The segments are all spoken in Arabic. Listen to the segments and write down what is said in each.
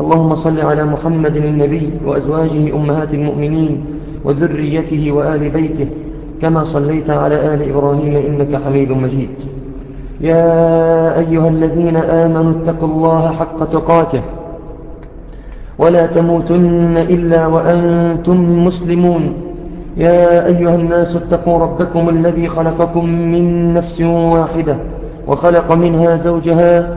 اللهم صل على محمد النبي وأزواجه أمهات المؤمنين وذريته وآل بيته كما صليت على آل إبراهيم إنك حميد مجيد. يا أيها الذين آمنوا اتقوا الله حق تقاته. ولا تموتن إلا وأنتم مسلمون. يا أيها الناس اتقوا ربكم الذي خلقكم من نفس واحدة وخلق منها زوجها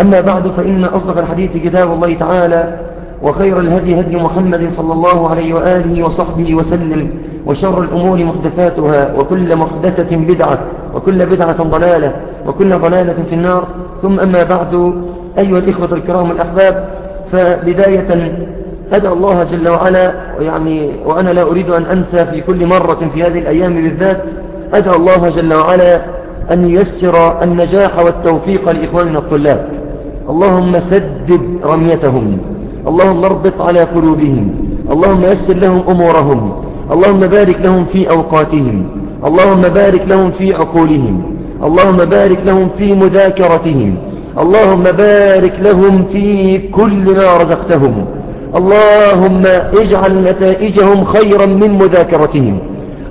أما بعد فإن أصدق الحديث كتاب الله تعالى وخير الهدي هدي محمد صلى الله عليه وآله وصحبه وسلم وشر الأمور محدثاتها وكل محدثة بدعة وكل بدعة ضلالة وكل ضلالة في النار. ثم أما بعد أيها الإخوة الكرام الأحباب فبداية أدعو الله جل وعلا يعني وأنا لا أريد أن أنسى في كل مرة في هذه الأيام بالذات أدعو الله جل وعلا أن ييسر النجاح والتوفيق لإخواننا الطلاب. اللهم سدد رميتهم. اللهم اربط على قلوبهم. اللهم يسر لهم أمورهم. اللهم بارك لهم في أوقاتهم. اللهم بارك لهم في عقولهم. اللهم بارك لهم في مذاكرتهم. اللهم بارك لهم في كل ما رزقتهم. اللهم اجعل نتائجهم خيرا من مذاكرتهم.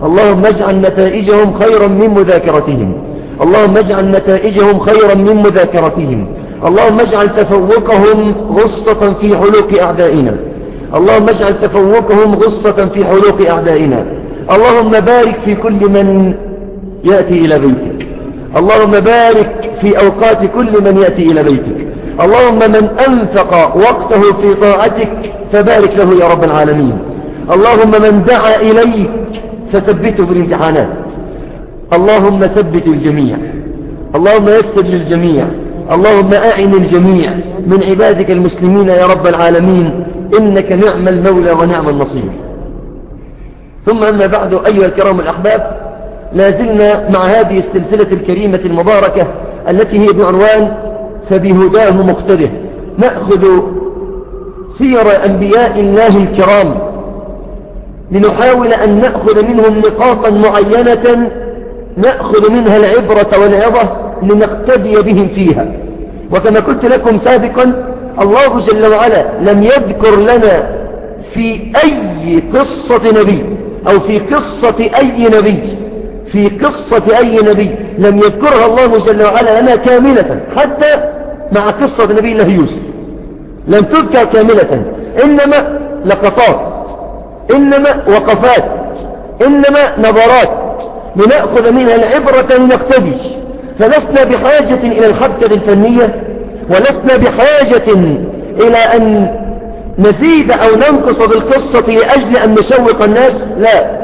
اللهم اجعل نتائجهم خيرا من مذاكرتهم. اللهم اجعل نتائجهم خيرا من مذاكرتهم. اللهم اجعل تفوقهم غصة في حلوق أعدائنا. اللهم اجعل تفوقهم غصة في حلوق أعدائنا. اللهم بارك في كل من يأتي إلى بيتك. اللهم بارك في أوقات كل من يأتي إلى بيتك. اللهم من أنفق وقته في طاعتك فبارك له يا رب العالمين. اللهم من دعا إليك فثبته بالامتحانات. اللهم ثبت الجميع اللهم يسر للجميع. اللهم أعن الجميع من عبادك المسلمين يا رب العالمين إنك نعم المولى ونعم النصير. ثم أما بعد أيها الكرام الأحباب لازلنا مع هذه السلسلة الكريمة المباركة التي هي بعنوان فبهداه مقتده. نأخذ سير أنبياء الله الكرام لنحاول أن نأخذ منهم نقاطا معينة نأخذ منها العبرة والعظة لنقتدي بهم فيها. وكما قلت لكم سابقا الله جل وعلا لم يذكر لنا في أي قصة نبي أو في قصة أي نبي في قصة أي نبي لم يذكرها الله جل وعلا لنا كاملة حتى مع قصة نبي الله يوسف. لم تذكر كاملة. إنما لقطات إنما وقفات إنما نظرات لنأخذ منها العبرة لنقتدي. فلسنا بحاجة إلى الخبكة الفنية ولسنا بحاجة إلى أن نزيد أو ننقص بالقصة لأجل أن نشوق الناس لا.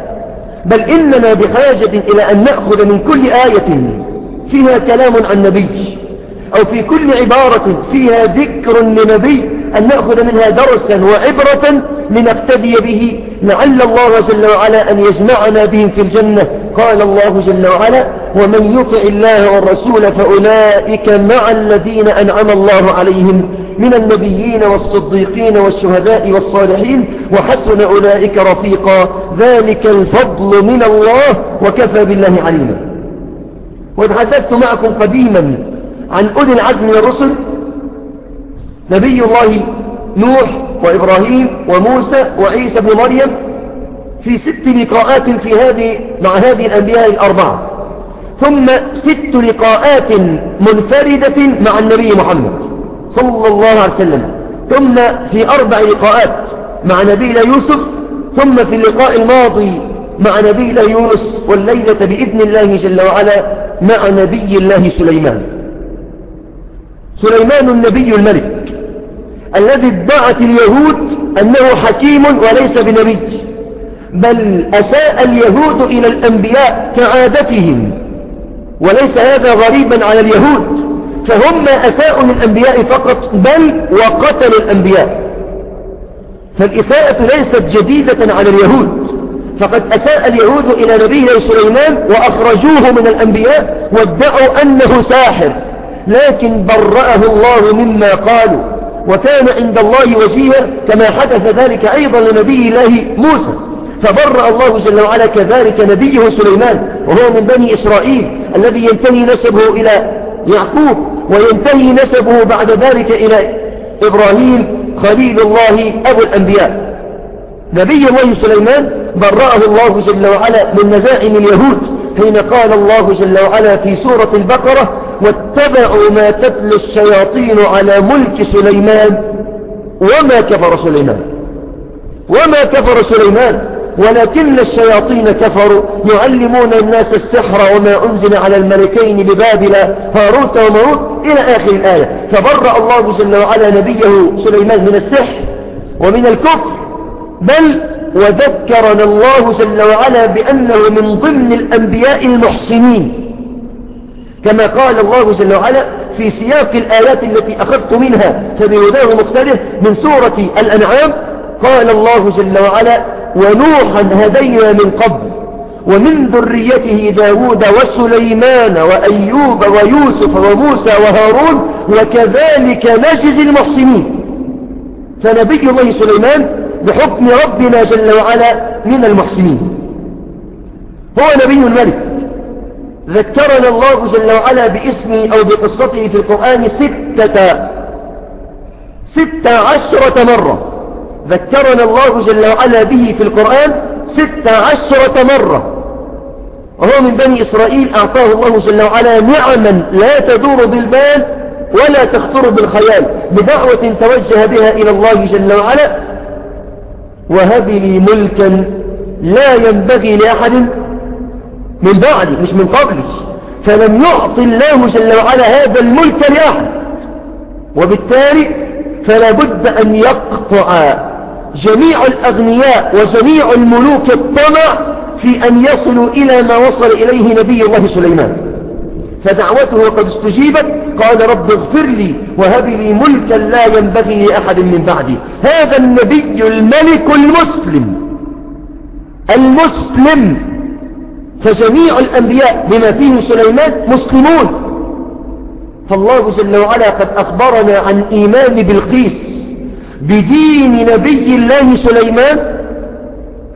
بل إننا بحاجة إلى أن نأخذ من كل آية فيها كلام عن نبي أو في كل عبارة فيها ذكر لنبي أن نأخذ منها درسا وعبرة لنقتدي به. لعل الله جل وعلا أن يجمعنا بهم في الجنة. قال الله جل وعلا ومن يطع الله والرسول فأولئك مع الذين أنعم الله عليهم من النبيين والصديقين والشهداء والصالحين وحسن أولئك رفيقا. ذلك الفضل من الله وكفى بالله عليما. وتحدثت معكم قديما عن أولي العزم من الرسل نبي الله نوح وإبراهيم وموسى وعيسى بن مريم في ست لقاءات في هذه مع هذه الأنبياء الأربعة. ثم ست لقاءات منفردة مع النبي محمد صلى الله عليه وسلم. ثم في أربع لقاءات مع نبينا يوسف ثم في اللقاء الماضي مع نبينا يونس والليلة بإذن الله جل وعلا مع نبي الله سليمان. سليمان النبي الملك الذي ادعت اليهود أنه حكيم وليس بنبي بل أساء اليهود إلى الأنبياء كعادتهم. وليس هذا غريبا على اليهود فهم أساءوا للأنبياء فقط بل وقتلوا الأنبياء. فالإساءة ليست جديدة على اليهود فقد أساء اليهود إلى نبينا سليمان وأخرجوه من الأنبياء وادعوا أنه ساحر لكن برأه الله مما قالوا وكان عند الله وجيها كما حدث ذلك أيضا لنبي الله موسى. فبرأ الله جل وعلا كذلك نبيه سليمان وهو من بني إسرائيل. الذي ينتهي نسبه إلى يعقوب وينتهي نسبه بعد ذلك إلى إبراهيم خليل الله أبو الأنبياء. نبي الله سليمان برأه الله جل وعلا من مزاعم اليهود حين قال الله جل وعلا في سورة البقرة واتبعوا ما تتلو الشياطين على ملك سليمان. وما كفر سليمان. وما كفر سليمان. ولكن الشياطين كفروا يعلمون الناس السحر وما أنزل على الملكين ببابل هاروت وماروت إلى آخر الآية. فبرأ الله جل وعلا نبيه سليمان من السحر ومن الكفر. بل وذكرنا الله جل وعلا بأنه من ضمن الأنبياء المحسنين. كما قال الله جل وعلا في سياق الآيات التي أخذت منها فبهداه مختلف من سورة الأنعام قال الله جل وعلا ونوحا هدينا من قبل ومن ذريته داود وسليمان وأيوب ويوسف وموسى وهارون وكذلك نجزي المحسنين. فنبي الله سليمان بحكم ربنا جل وعلا من المحسنين. هو نبي الملك. ذكرنا الله جل وعلا باسمه أو بقصته في القرآن ستة ستة عشرة مرة. ذكرنا الله جل وعلا به في القرآن ستة عشرة مرة. وهو من بني إسرائيل أعطاه الله جل وعلا نعما لا تدور بالبال ولا تخطر بالخيال بدعوة توجه بها إلى الله جل وعلا. وهب لي ملكا لا ينبغي لأحد من بعدي مش من قبلي. فلم يعطي الله جل وعلا هذا الملك لأحد. وبالتالي فلا بد أن يقطع جميع الأغنياء وجميع الملوك الطمع في أن يصلوا إلى ما وصل إليه نبي الله سليمان. فدعوته قد استجيبت قال رب اغفر لي وهب لي ملكا لا ينبغي لأحد من بعدي. هذا النبي الملك المسلم. المسلم. فجميع الأنبياء بما فيه سليمان مسلمون. فالله جل وعلا قد أخبرنا عن إيمان بالقيس بدين نبي الله سليمان؟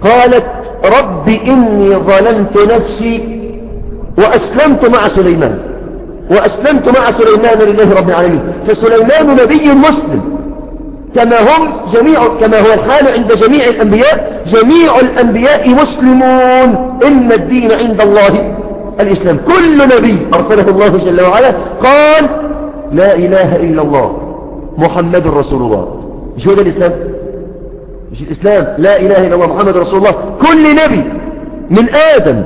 قالت رب إني ظلمت نفسي وأسلمت مع سليمان. وأسلمت مع سليمان لله رب العالمين. فسليمان نبي مسلم. كما هم جميع كما هو الحال عند جميع الأنبياء جميع الأنبياء مسلمون. إن الدين عند الله الإسلام. كل نبي أرسله الله جل وعلا قال لا إله إلا الله محمد رسول الله. مش هو ده الإسلام؟ مش الإسلام. لا إله إلا الله محمد رسول الله. كل نبي من آدم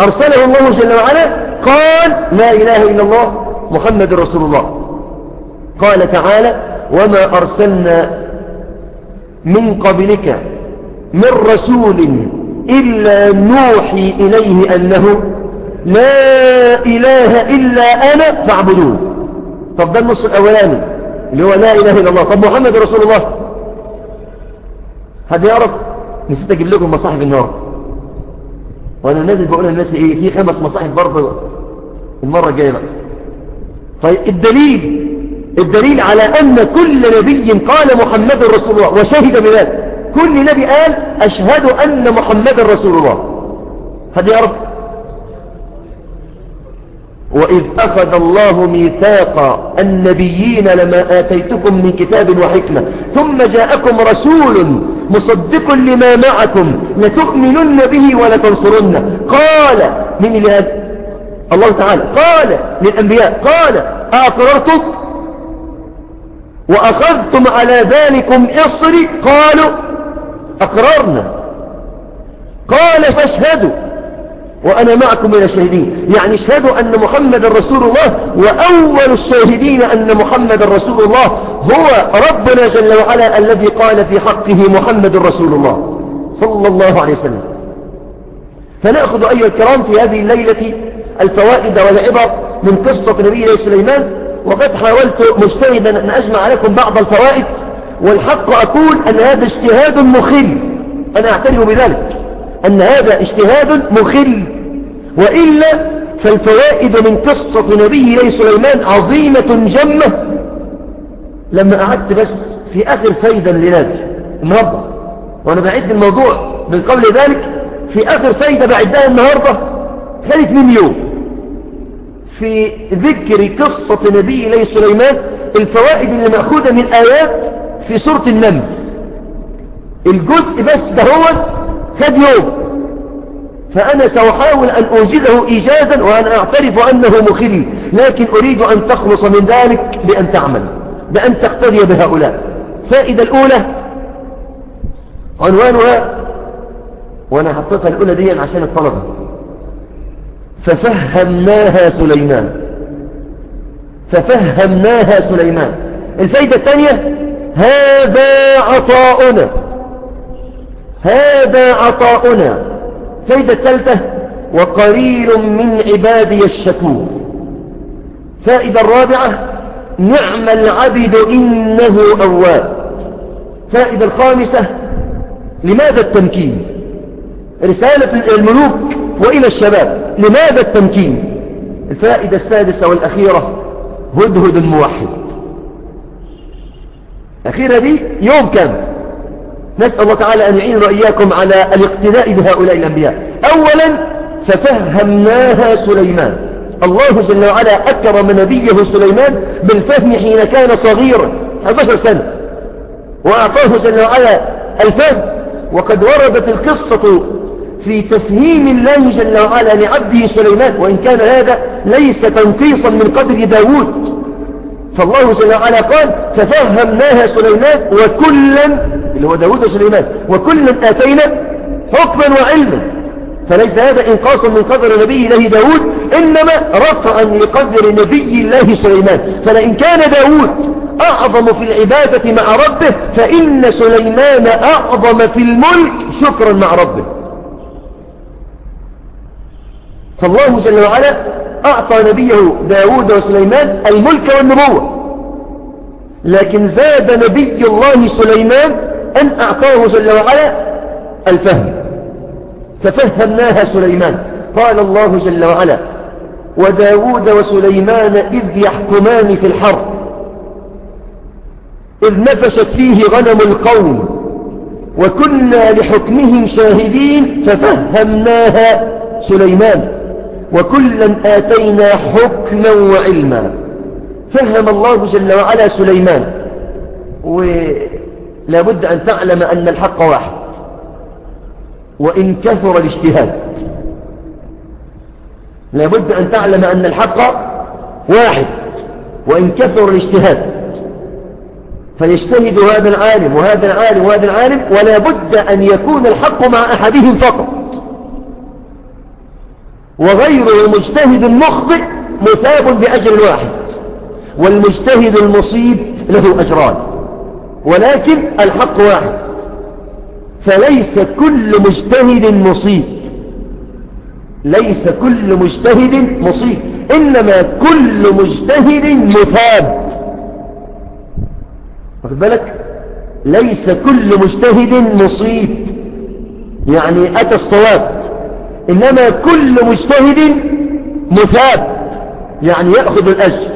أرسله الله جل وعلا قال لا إله إلا الله محمد رسول الله. قال تعالى وما أرسلنا من قبلك من رسول إلا نوحي إليه أنه لا إله إلا أنا فاعبدون طب ده النص الأولاني. اللي هو لا إله إلا الله. طب محمد رسول الله. حد يعرف نسيت أجيب لكم مصاحف النار. وأنا نازل بقول للناس إيه؟ في خمس مصاحف برضه المرة الجاية بقى. طيب الدليل الدليل على أن كل نبي قال محمد رسول الله وشهد بذلك. كل نبي قال أشهد أن محمد رسول الله. هذا يعرف وإذ أخذ الله ميثاق النبيين لما آتيتكم من كتاب وحكمة ثم جاءكم رسول مصدق لما معكم لتؤمنن به ولتنصرنه. قال من إله الله تعالى قال للأنبياء قال أقررتم؟ وأخذتم على ذلكم إصري قالوا أقررنا. قال فاشهدوا. وأنا معكم من الشاهدين. يعني اشهدوا أن محمد رسول الله وأول الشاهدين أن محمد رسول الله هو ربنا جل وعلا الذي قال في حقه محمد رسول الله صلى الله عليه وسلم. فنأخذ أيها الكرام في هذه الليلة الفوائد والعبر من قصة نبي سليمان وقد حاولت مجتهدا أن أجمع لكم بعض الفوائد والحق أقول أن هذا اجتهاد مخل أنا أعترف بذلك. أن هذا اجتهاد مخل وإلا فالفوائد من قصة نبي سليمان عظيمة جمة. لما قعدت بس في آخر فايدة لنادي النهاردة وأنا بعد الموضوع من قبل ذلك في آخر فايدة بعدها النهاردة خلت من يوم. في ذكر قصة نبي إليه سليمان الفوائد اللي مأخوذة من آيات في سورة النمل. الجزء بس دهوت خد يوم؟ فأنا سأحاول أن أوجده إيجازا وأنا أعترف أنه مخل لكن أريد أن تخلص من ذلك بأن تعمل بأن تقتدي بهؤلاء. فائدة الأولى عنوانها وأنا حطيتها الأولى دي عشان الطلبة. ففهمناها سليمان. ففهمناها سليمان. الفايدة الثانية هذا عطاؤنا. هذا عطاؤنا. فايدة الثالثة وقليل من عبادي الشكور. فائدة الرابعة نعم العبد إنه أواب. فائدة الخامسة لماذا التمكين؟ رسالة الملوك وإلى الشباب لماذا التمكين؟ الفائدة السادسة والأخيرة هدهد الموحد. الأخيرة دي يوم كامل. نسأل الله تعالى أن يعين رأياكم على الاقتداء بهؤلاء الأنبياء. أولا ففهمناها سليمان. الله جل وعلا أكرم نبيه سليمان بالفهم حين كان صغيرا 11 سنة. وأعطاه جل وعلا الفهم. وقد وردت القصة في تفهيم الله جل وعلا لعبده سليمان وإن كان هذا ليس تنقيصا من قدر داود. فالله جل وعلا قال ففهمناها سليمان وكلا اللي هو داود وسليمان وكلا آتينا حكما وعلما. فليس هذا إنقاصا من قدر نبي الله داود إنما رفعا لقدر نبي الله سليمان. فلئن كان داود أعظم في العبادة مع ربه فإن سليمان أعظم في الملك شكرا مع ربه. فالله جل وعلا أعطى نبيه داود وسليمان الملك والنبوة. لكن زاد نبي الله سليمان أن أعطاه جل وعلا الفهم. ففهمناها سليمان. قال الله جل وعلا وداود وسليمان إذ يحكمان في الحرب. إذ نفشت فيه غنم القوم. وكنا لحكمهم شاهدين ففهمناها سليمان. وكلا آتينا حكما وعلما. فهم الله جل وعلا سليمان. ولا بد أن تعلم أن الحق واحد. وإن كثر الاجتهاد. لا بد أن تعلم أن الحق واحد. وإن كثر الاجتهاد. فيجتهد هذا العالم وهذا العالم وهذا العالم ولا بد أن يكون الحق مع أحدهم فقط. وغير المجتهد المخطئ مثاب بأجر واحد والمجتهد المصيب له أجران ولكن الحق واحد فليس كل مجتهد مصيب ليس كل مجتهد مصيب إنما كل مجتهد مثاب. واخد بالك؟ ليس كل مجتهد مصيب يعني أتى الصواب. إنما كل مجتهد مثاب يعني يأخذ الأجر.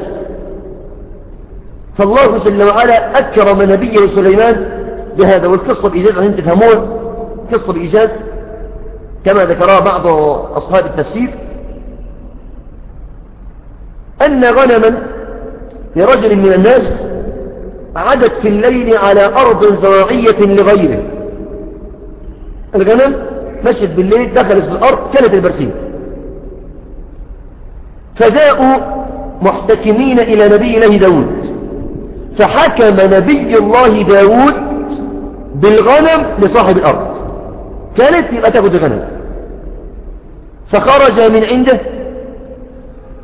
فالله جل وعلا أكرم نبيه سليمان بهذا والقصة بإيجاز عشان تفهمون قصة بإيجاز. كما ذكرها بعض أصحاب التفسير أن غنما لرجل من الناس عدت في الليل على أرض زراعية لغيره. الغنم مشت بالليل دخلت في الأرض كانت البرسيم. فجاءوا محتكمين إلى نبي الله داود. فحكم نبي الله داود بالغنم لصاحب الأرض. كانت يبقى تاخد الغنم. فخرج من عنده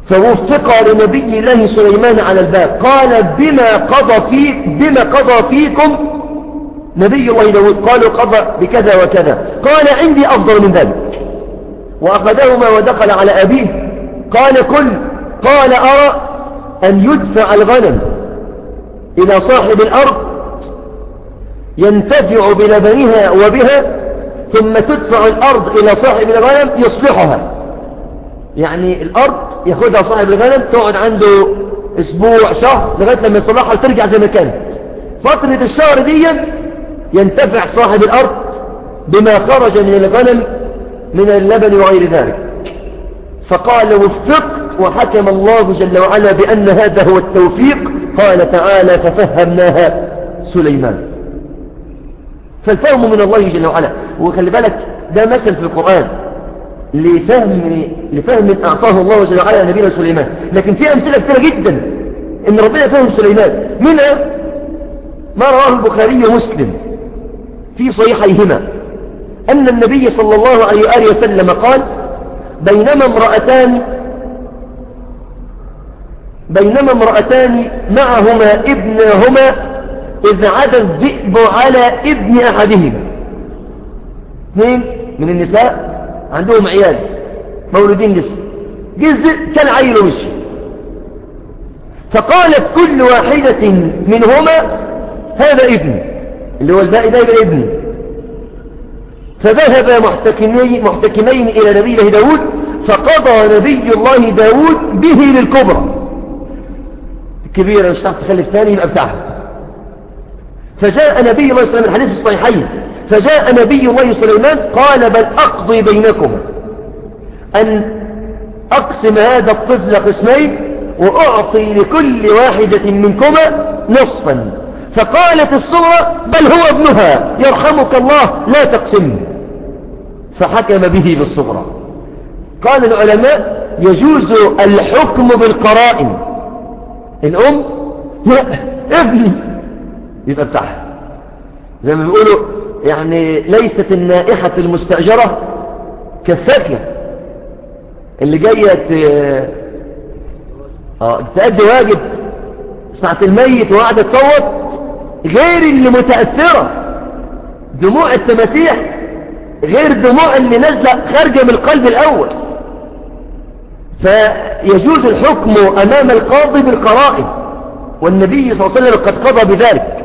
فوفق لنبي الله سليمان على الباب. قال بما قضى فيك بما قضى فيكم نبي الله داود قالوا قضى بكذا وكذا. قال عندي أفضل من ذلك. وأخذهما ودخل على أبيه. قال كل. قال أرى أن يدفع الغنم إلى صاحب الأرض ينتفع بلبنها وبها ثم تدفع الأرض إلى صاحب الغنم يصلحها يعني الأرض ياخدها صاحب الغنم تقعد عنده أسبوع شهر لغاية لما يصلحها وترجع زي ما كانت. فترة الشهر دي ينتفع صاحب الأرض بما خرج من الغنم من اللبن وغير ذلك. فقال وفقت وحكم الله جل وعلا بأن هذا هو التوفيق. قال تعالى ففهمناها سليمان. فالفهم من الله جل وعلا وخلي بالك ده مثل في القرآن. لفهم لفهم أعطاه الله جل وعلا نبينا سليمان. لكن في أمثلة كثيرة جدا إن ربنا فهم سليمان. منها ما رواه البخاري ومسلم. في صحيحيهما أن النبي صلى الله عليه وآله وسلم قال بينما امرأتان بينما امرأتان معهما ابنهما إذ عدا الذئب على ابن أحدهما. اثنين من النساء عندهم عيال مولودين لسه. جزء كان عيل ومشي فقالت كل واحدة منهما هذا ابني. اللي هو الباقي ده يبقى ابني فذهب محتكمين, محتكمين إلى نبي الله داود فقضى نبي الله داود به للكبرى. الكبيرة مش تعرف تخلف ثاني يبقى بتاعها. فجاء نبي الله صلى الله عليه وسلم الحديث الصحيحين. فجاء نبي الله سليمان قال بل أقضي بينكما أن أقسم هذا الطفل قسمين وأعطي لكل واحدة منكما نصفا. فقالت الصغرى بل هو ابنها يرحمك الله لا تقسم. فحكم به بالصغرى. قال العلماء يجوز الحكم بالقرائن. الأم لا ابني. يبقى بتاعها زي ما بيقولوا يعني ليست النائحة المستأجرة كالساكنة اللي جاية آه تأدي واجب. ساعة الميت وقاعدة تصوت غير اللي متأثرة. دموع التماسيح غير دموع اللي نازلة خارجة من القلب الأول. فيجوز الحكم أمام القاضي بالقرائن والنبي صلى الله عليه وسلم قد قضى بذلك.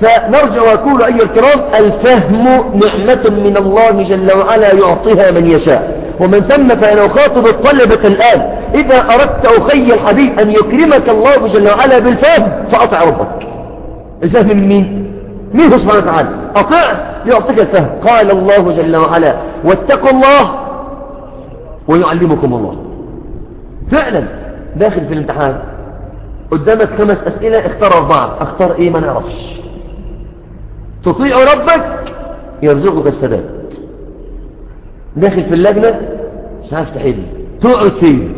فنرجع وأقول أيها الكرام الفهم نعمة من الله جل وعلا يعطيها من يشاء. ومن ثم فأنا أخاطب الطلبة الآن إذا أردت أخي الحبيب أن يكرمك الله جل وعلا بالفهم فأطع ربك. الفهم من مين؟ مين سبحانه وتعالى. أطع يعطيك الفهم. قال الله جل وعلا واتقوا الله ويعلمكم الله. فعلا داخل في الامتحان قدامك خمس أسئلة اختار أربعة. اختار إيه؟ ما نعرفش. تطيع ربك يرزقك السداد. داخل في اللجنة مش عارف تحل. تقعد فين؟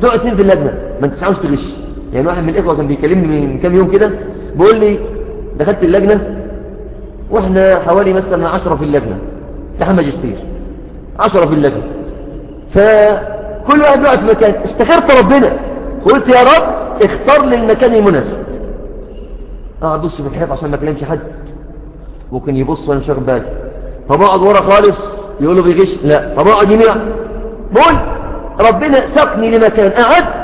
تقعد فين في اللجنة؟ ما انت عاوز تغش. يعني واحد من الإخوة كان بيكلمني من كام يوم كده بيقول لي دخلت اللجنة وإحنا حوالي مثلا عشرة في اللجنة امتحان ماجستير عشرة في اللجنة. فكل واحد بيقعد في مكان استخرت ربنا. قلت يا رب اختار لي المكان المناسب. اقعد ابص في الحيط عشان ما اكلمش حد. ممكن يبص وأنا مش واخد بالي. طب اقعد ورا خالص يقول له بيغش. لا طب اقعد يمين بقول ربنا سقني لمكان قعدت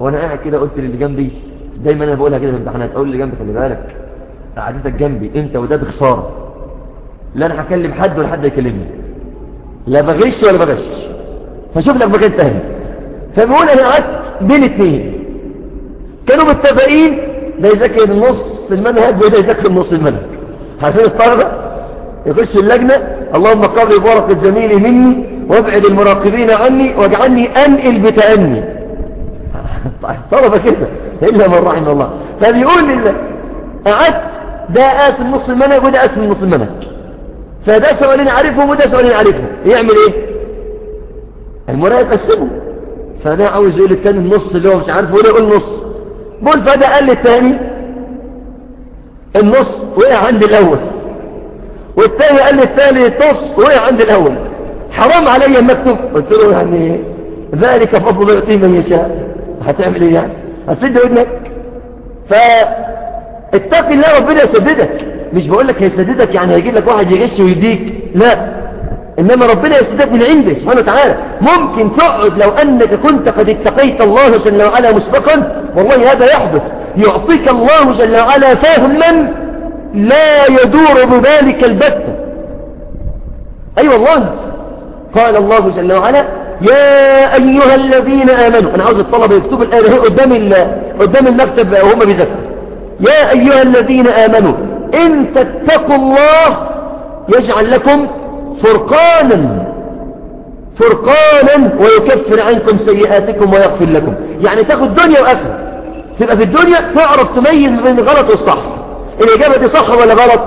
وأنا قاعد كده قلت للي جنبي دايما أنا بقولها كده في الامتحانات أقول اللي جنبي خلي بالك قعدتك جنبي أنت وده بخسارة. لا أنا هكلم حد ولا حد يكلمني. لا بغش ولا بغش. فشوف لك مكان تاني. فبقول أنا قعدت بين اثنين كانوا متفقين ده يذاكر نص المنهج وده يذاكر نص المنهج. عارفين الطلبة؟ يخش اللجنة اللهم قرب ورقة زميلي مني وابعد المراقبين عني واجعلني أنقل بتأني. طلبة كده إلا من رحم الله. فبيقول لله قعدت ده قاسم نص المنهج وده قاسم نص المنهج فده سؤالين عارفهم وده سؤالين عارفهم يعمل إيه؟ المراقب قسمه فده عاوز يقول التاني النص اللي هو مش عارف ولا يقول نص. بقول فده قال للتاني النص وقع عند الأول. والتاني قال للثالث نص وقع عند الأول. حرام علي المكتوب قلت له يعني ذلك فضل يعطيه من يشاء. هتعمل إيه يعني؟ هتسد ودنك. فاتق الله ربنا يسددك. مش بقول لك هيسددك يعني هيجيب لك واحد يغش ويديك. لا. إنما ربنا يسددك من عنده سبحانه وتعالى. ممكن تقعد لو أنك كنت قد اتقيت الله جل وعلا مسبقا. والله هذا يحدث. يعطيك الله جل وعلا فهما لا يدور بذلك البتة أي أيوة والله. قال الله جل وعلا يا أيها الذين آمنوا أنا عاوز الطلبة يكتبوا الآية قدام قدام المكتب وهم بيذكروا يا أيها الذين آمنوا إن تتقوا الله يجعل لكم فرقانا فرقانا ويكفر عنكم سيئاتكم ويغفر لكم. يعني تاخد دنيا وآخرة. تبقى في الدنيا تعرف تميز بين الغلط والصح. الإجابة دي صح ولا غلط؟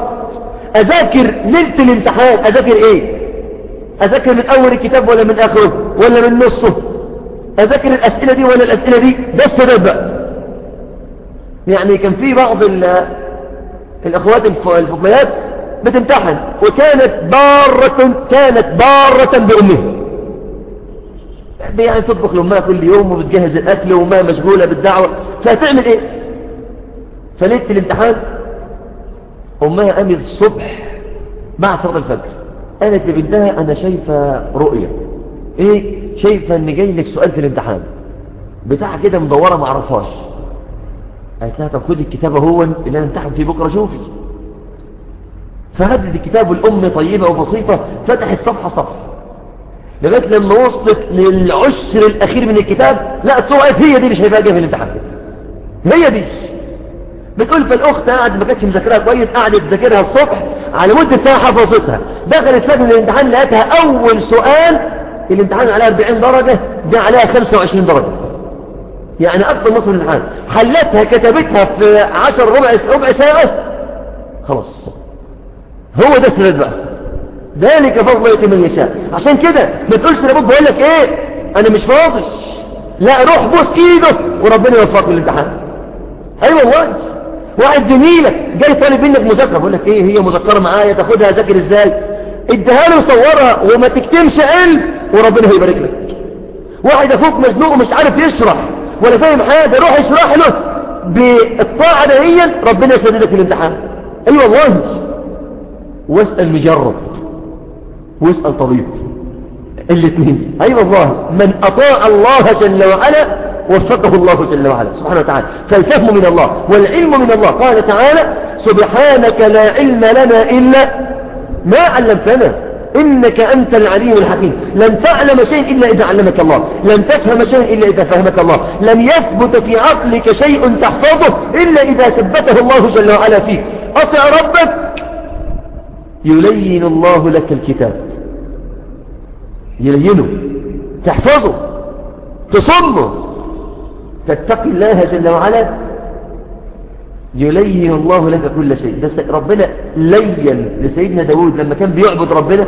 أذاكر ليلة الامتحان. أذاكر إيه؟ أذاكر من أول الكتاب ولا من آخره ولا من نصه؟ أذاكر الأسئلة دي ولا الأسئلة دي؟ ده السبب يعني كان في بعض الأخوات الفضليات بتمتحن وكانت بارة كانت بارة بأمها يعني تطبخ لأمها كل يوم وبتجهز الأكل وأمها مشغولة بالدعوة. فتعمل إيه؟ فليلة الامتحان أمها قامت الصبح بعد صلاة الفجر. قالت لبنتها أنا شايفة رؤية. إيه؟ شايفة إن جاي لك سؤال في الامتحان. بتاع كده مدورة ما أعرفهاش. قالت لها طب خدي الكتاب هو اللي أنا امتحن فيه بكرة شوفي. فهدد الكتاب الأم طيبة وبسيطة فتحت صفحة صفحة. لغاية لما وصلت للعشر الأخير من الكتاب لا الصورة هي دي اللي شايفاها جاية في الامتحان. هي دي. بتقول فالأخت قاعد ما كانتش مذاكرها كويس قعدت تذاكرها الصبح على مدة ساعة حفظتها دخلت لجنة الامتحان لقيتها أول سؤال الامتحان عليها 40 درجة ده عليها 25 درجة. يعني أكثر نصف الامتحان. حلتها كتبتها في 10 ربع ربع ساعة خلاص. هو ده السند بقى. ذلك فضل يتم من يشاء. عشان كده ما تقولش لأبوك بقول لك إيه؟ أنا مش فاضي. لا روح بوس إيده وربنا يوفقك للامتحان أيوه والله واحد زميلك جاي طالب منك مذاكرة بقول لك إيه هي مذكرة معايا تاخدها ذاكر إزاي؟ اديها له صورها وما تكتمش علم وربنا هيبارك لك. واحد أخوك مزنوق ومش عارف يشرح ولا فاهم حاجة روح اشرح له بالطاعة دهيا ربنا يسددك في الامتحان. أيوه والله. واسأل مجرب. واسأل طبيب. الاثنين أيوه والله. من أطاع الله جل وعلا وفقه الله جل وعلا. سبحانه وتعالى. فالفهم من الله والعلم من الله. قال تعالى سبحانك لا علم لنا إلا ما علمتنا. إنك أنت العليم الحكيم. لن تعلم شيء إلا إذا علمك الله. لن تفهم شيء إلا إذا فهمك الله. لن يثبت في عقلك شيء تحفظه إلا إذا ثبته الله جل وعلا فيك أطع ربك. يلين الله لك الكتاب. يلينه. تحفظه. تصمه. تتقي الله جل وعلا يلين الله لك كل شيء. ده ربنا لين لسيدنا داود لما كان بيعبد ربنا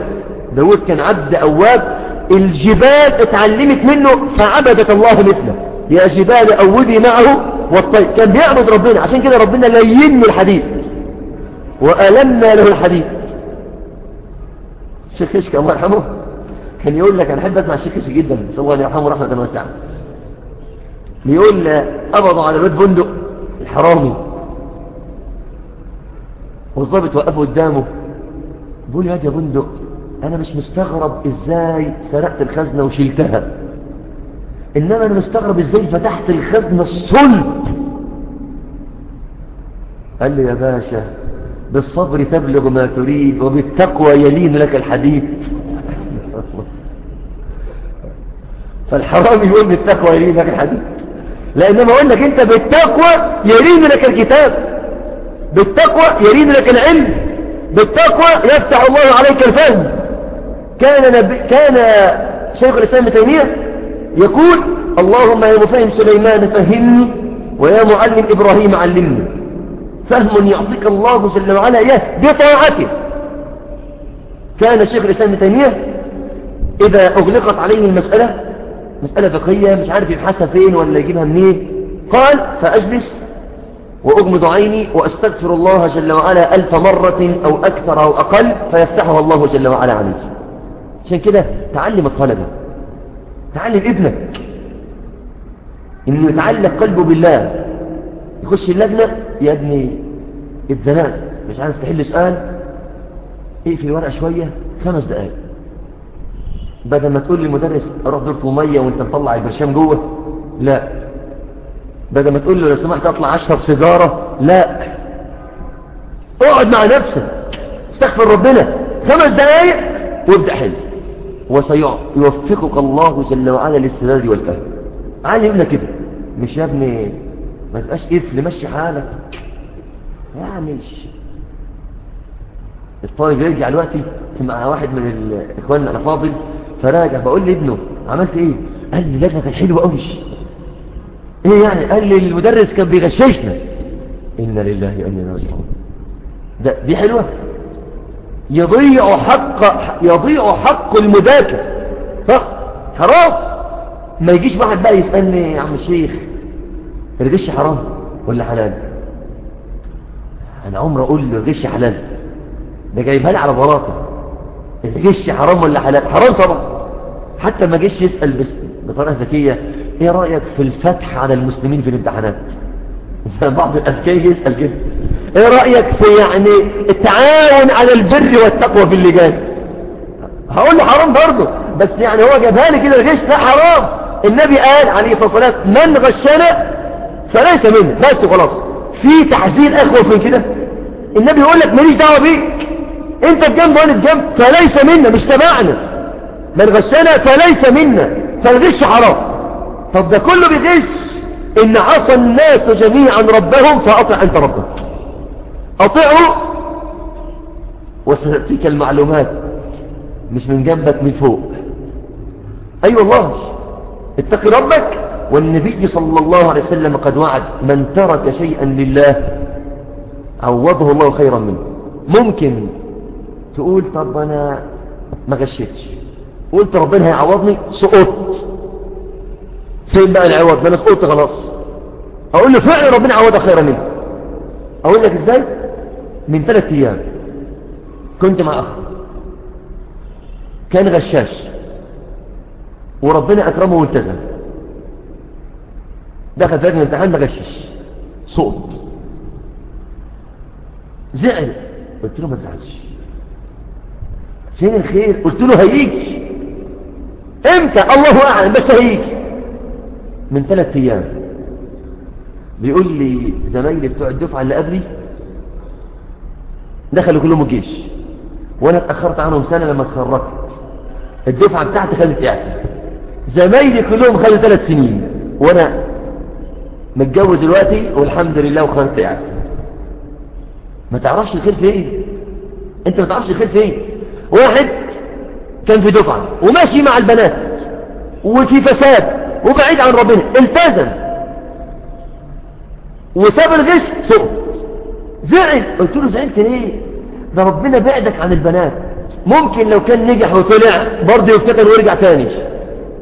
داود كان عبد أواب الجبال اتعلمت منه فعبدت الله مثله. يا جبال أودي معه والطيب كان بيعبد ربنا. عشان كده ربنا لين الحديث وألمنا له الحديث الشيخ كشك الله يرحمه؟ كان يقول لك أنا أحب أسمع الشيخ كشك جدا. صلى الله يرحمه رحمة واسعة بيقول قبضوا على بيت بندق الحرامي. والضابط وقفه قدامه. بيقول يا بندق أنا مش مستغرب إزاي سرقت الخزنة وشلتها. إنما أنا مستغرب إزاي فتحت الخزنة الصلب. قال لي يا باشا بالصبر تبلغ ما تريد وبالتقوى يلين لك الحديث. فالحرام يقول بالتقوى يلين لك الحديث. لأنما أقول لك أنت بالتقوى يرين لك الكتاب. بالتقوى يرين لك العلم. بالتقوى يفتح الله عليك الفهم. كان, نبي كان شيخ الإسلام تيمية يقول اللهم يا مفهم سليمان فهمني ويا معلم إبراهيم علمني. فهم يعطيك الله جل وعلا إياه بطاعته. كان شيخ الإسلام تيمية إذا أغلقت عليه المسألة مسألة فقهية مش عارف يبحثها فين ولا يجيبها منين. قال فأجلس وأغمض عيني وأستغفر الله جل وعلا ألف مرة أو أكثر أو أقل فيفتحها الله جل وعلا عليك. عشان كده تعلم الطلبة. تعلم ابنك. إنه يتعلق قلبه بالله. يخش اللجنة يا ابني اتزنقت. مش عارف تحل سؤال. اقفل الورقة شوية. خمس دقائق بدل ما تقول للمدرس أروح دورة مية وأنت مطلع البرشام جوه؟ لا. بدل ما تقول له لو سمحت أطلع أشرب سيجارة؟ لا. اقعد مع نفسك. استغفر ربنا. خمس دقائق وابدأ حل وسيوفقك الله جل وعلا للسداد والفهم. علي ابنك كده. مش يا ابني ما تبقاش قفل مشي حالك. يعني الطالب يرجع دلوقتي مع واحد من إخواننا الافاضل فراجع بقول لابنه عملت إيه؟ قال لي لجنة كانت حلوة قوي إيه يعني؟ قال لي المدرس كان بيغششنا. إنا لله وأنا راجعون. ده دي حلوة؟ يضيع حق يضيع حق المذاكر. صح؟ حرام. ما يجيش واحد بقى يسألني يا عم الشيخ الغش حرام ولا حلال؟ أنا عمري أقول له الغش حلال. ده جايبها لي على بلاطه الغش حرام ولا حلال؟ حرام طبعا. حتى ما جيش يسأل بس بطريقة ذكية إيه رأيك في الفتح على المسلمين في الامتحانات؟ بعض الأذكياء يسأل كده. إيه رأيك في يعني التعاون على البر والتقوى في اللجان؟ هقول له حرام برضه بس يعني هو جابها لي كده الغش لا حرام. النبي قال عليه الصلاة والسلام من غشنا فليس منه. بس خلاص. في تحذير اخوف من كده. النبي يقول لك ماليش دعوة بيك. أنت الجنب وأنا الجنب فليس منا مش تبعنا. من غشنا فليس منا فالغش حرام. طب ده كله بيغش. إن عصى الناس جميعا ربهم فأطع أنت ربك. أطيعه. وستأتيك المعلومات. مش من جنبك من فوق. أي أيوة والله. اتقي ربك. والنبي صلى الله عليه وسلم قد وعد من ترك شيئا لله عوضه الله خيرا منه. ممكن تقول طب أنا ما غشيتش. قلت ربنا هيعوضني سقطت فين بقى العوض؟ ما أنا سقطت خلاص. أقول له فعلا ربنا عوضها خيرا منه. أقول لك إزاي؟ من ثلاث أيام. كنت مع اخ كان غشاش. وربنا أكرمه والتزم دخل في الامتحان ما غشش. سقط زعل. قلت له ما تزعلش. فين الخير؟ قلت له هيجي. إمتى؟ الله أعلم بس هيجي من ثلاث أيام. بيقول لي زمايلي بتوع الدفعة اللي قبلي دخلوا كلهم الجيش. وأنا اتأخرت عنهم سنة لما اتخرجت. الدفعة بتاعتي خدت اعفاء زمايلي كلهم خدوا ثلاث سنين. وأنا متجوز دلوقتي والحمد لله وخدت اعفاء ما تعرفش الخير فين أنت ما تعرفش الخير فين واحد كان في دفعة وماشي مع البنات. وفي فساد. وبعيد عن ربنا. التزم. وساب الغش. سقط زعل. قلت له زعلت ليه؟ ده ربنا بعدك عن البنات. ممكن لو كان نجح وطلع برضه يفتكر ويرجع تاني.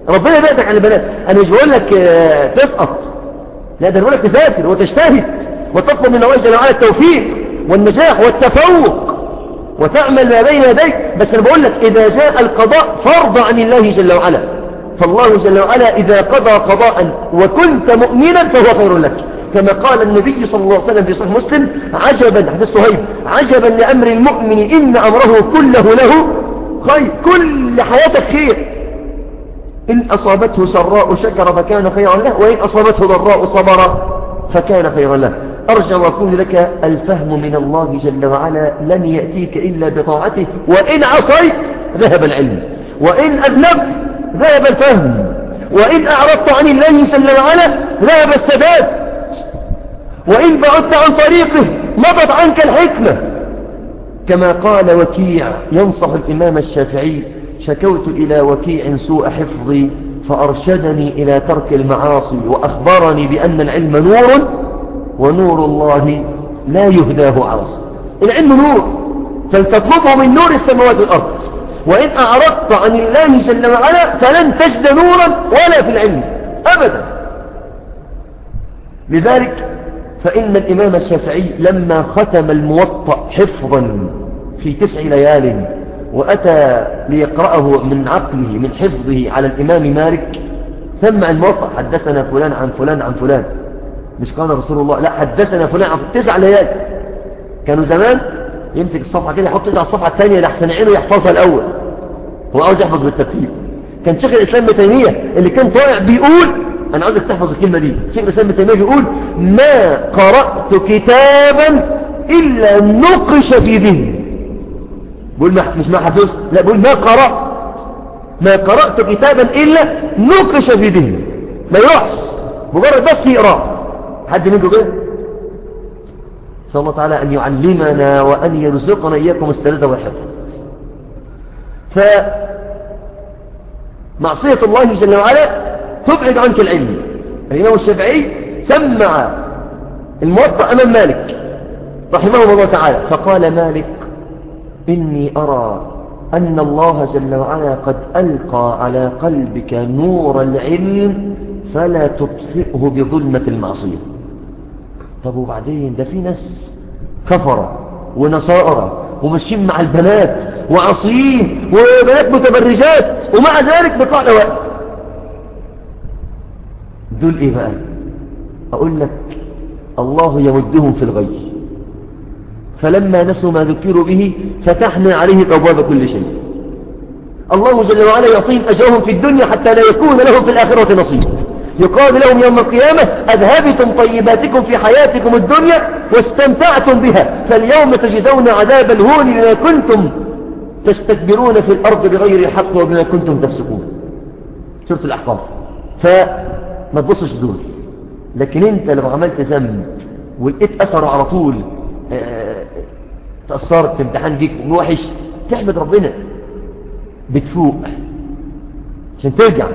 ربنا بعدك عن البنات. أنا مش بقول لك تسقط. لا ده بقول لك تذاكر وتجتهد وتطلب من الله جل وعلا التوفيق والنجاح والتفوق. وتعمل ما بين يديك بس أنا بقول لك إذا جاء القضاء فرض عن الله جل وعلا. فالله جل وعلا إذا قضى قضاء وكنت مؤمنا فهو خير لك. كما قال النبي صلى الله عليه وسلم في صحيح مسلم عجبا حديث صهيب عجبا لأمر المؤمن إن أمره كله له خير. كل حياتك خير. إن أصابته سراء شكر فكان خيرا له وإن أصابته ضراء صبر فكان خيرا له. أرجى وأكون لك الفهم من الله جل وعلا لن يأتيك إلا بطاعته وإن عصيت ذهب العلم وإن أذنبت ذهب الفهم وإن أعرضت عن الله جل وعلا ذهب السداد وإن بعدت عن طريقه مضت عنك الحكمة. كما قال وكيع ينصح الإمام الشافعي شكوت إلى وكيع سوء حفظي فأرشدني إلى ترك المعاصي وأخبرني بأن العلم نور ونور الله لا يهداه عاصي العلم نور فلتطلبه من نور السماوات والأرض. وإن أعرضت عن الله جل وعلا فلن تجد نورا ولا في العلم أبدا. لذلك فإن الإمام الشافعي لما ختم الموطأ حفظا في تسع ليال وأتى ليقرأه من عقله من حفظه على الإمام مالك سمع الموطأ حدثنا فلان عن فلان عن فلان. مش قال رسول الله لا حدثنا فلان عن تسع ليال. كانوا زمان يمسك الصفحة كده يحط على الصفحة الثانية لحسن عينه يحفظها الأول. هو عاوز يحفظ بالترتيب. كان شيخ الإسلام تيمية اللي كان طالع بيقول أنا عاوزك تحفظ الكلمة دي شيخ الإسلام تيمية بيقول ما قرأت كتابا إلا نقش في ذهني. بقول ما مش ما حفظت لا بقول ما قرأت. ما قرأت كتابا إلا نقش في ذهني. ما يروحش مجرد بس يقرأ. حد منكم كده؟ صلى الله تعالى أن يعلمنا وأن يرزقنا إياكم السلادة والحفظ. فمعصية الله جل وعلا تبعد عنك العلم. الإمام الشافعي سمع الموطأ أمام مالك رحمه الله تعالى فقال مالك إني أرى أن الله جل وعلا قد ألقى على قلبك نور العلم فلا تطفئه بظلمة المعصية. طب وبعدين؟ ده في ناس كفرة ونصارى وماشيين مع البنات وعصيين وبنات متبرجات ومع ذلك بيطلع له وقت دول إيه بقى؟ أقول لك الله يودهم في الغي. فلما نسوا ما ذكروا به فتحنا عليهم أبواب كل شيء. الله جل وعلا يعطيهم أجرهم في الدنيا حتى لا يكون لهم في الآخرة نصيب. يقال لهم يوم القيامة أذهبتم طيباتكم في حياتكم الدنيا واستمتعتم بها فاليوم تجزون عذاب الهون بما كنتم تستكبرون في الأرض بغير الحق وبما كنتم تفسقون. سورة الأحقاف. فما تبصش دول لكن انت لو عملت ذنب ولقيت أثره على طول آه، تأثرت امتحان جيك وحش تحمد ربنا بتفوق عشان ترجع.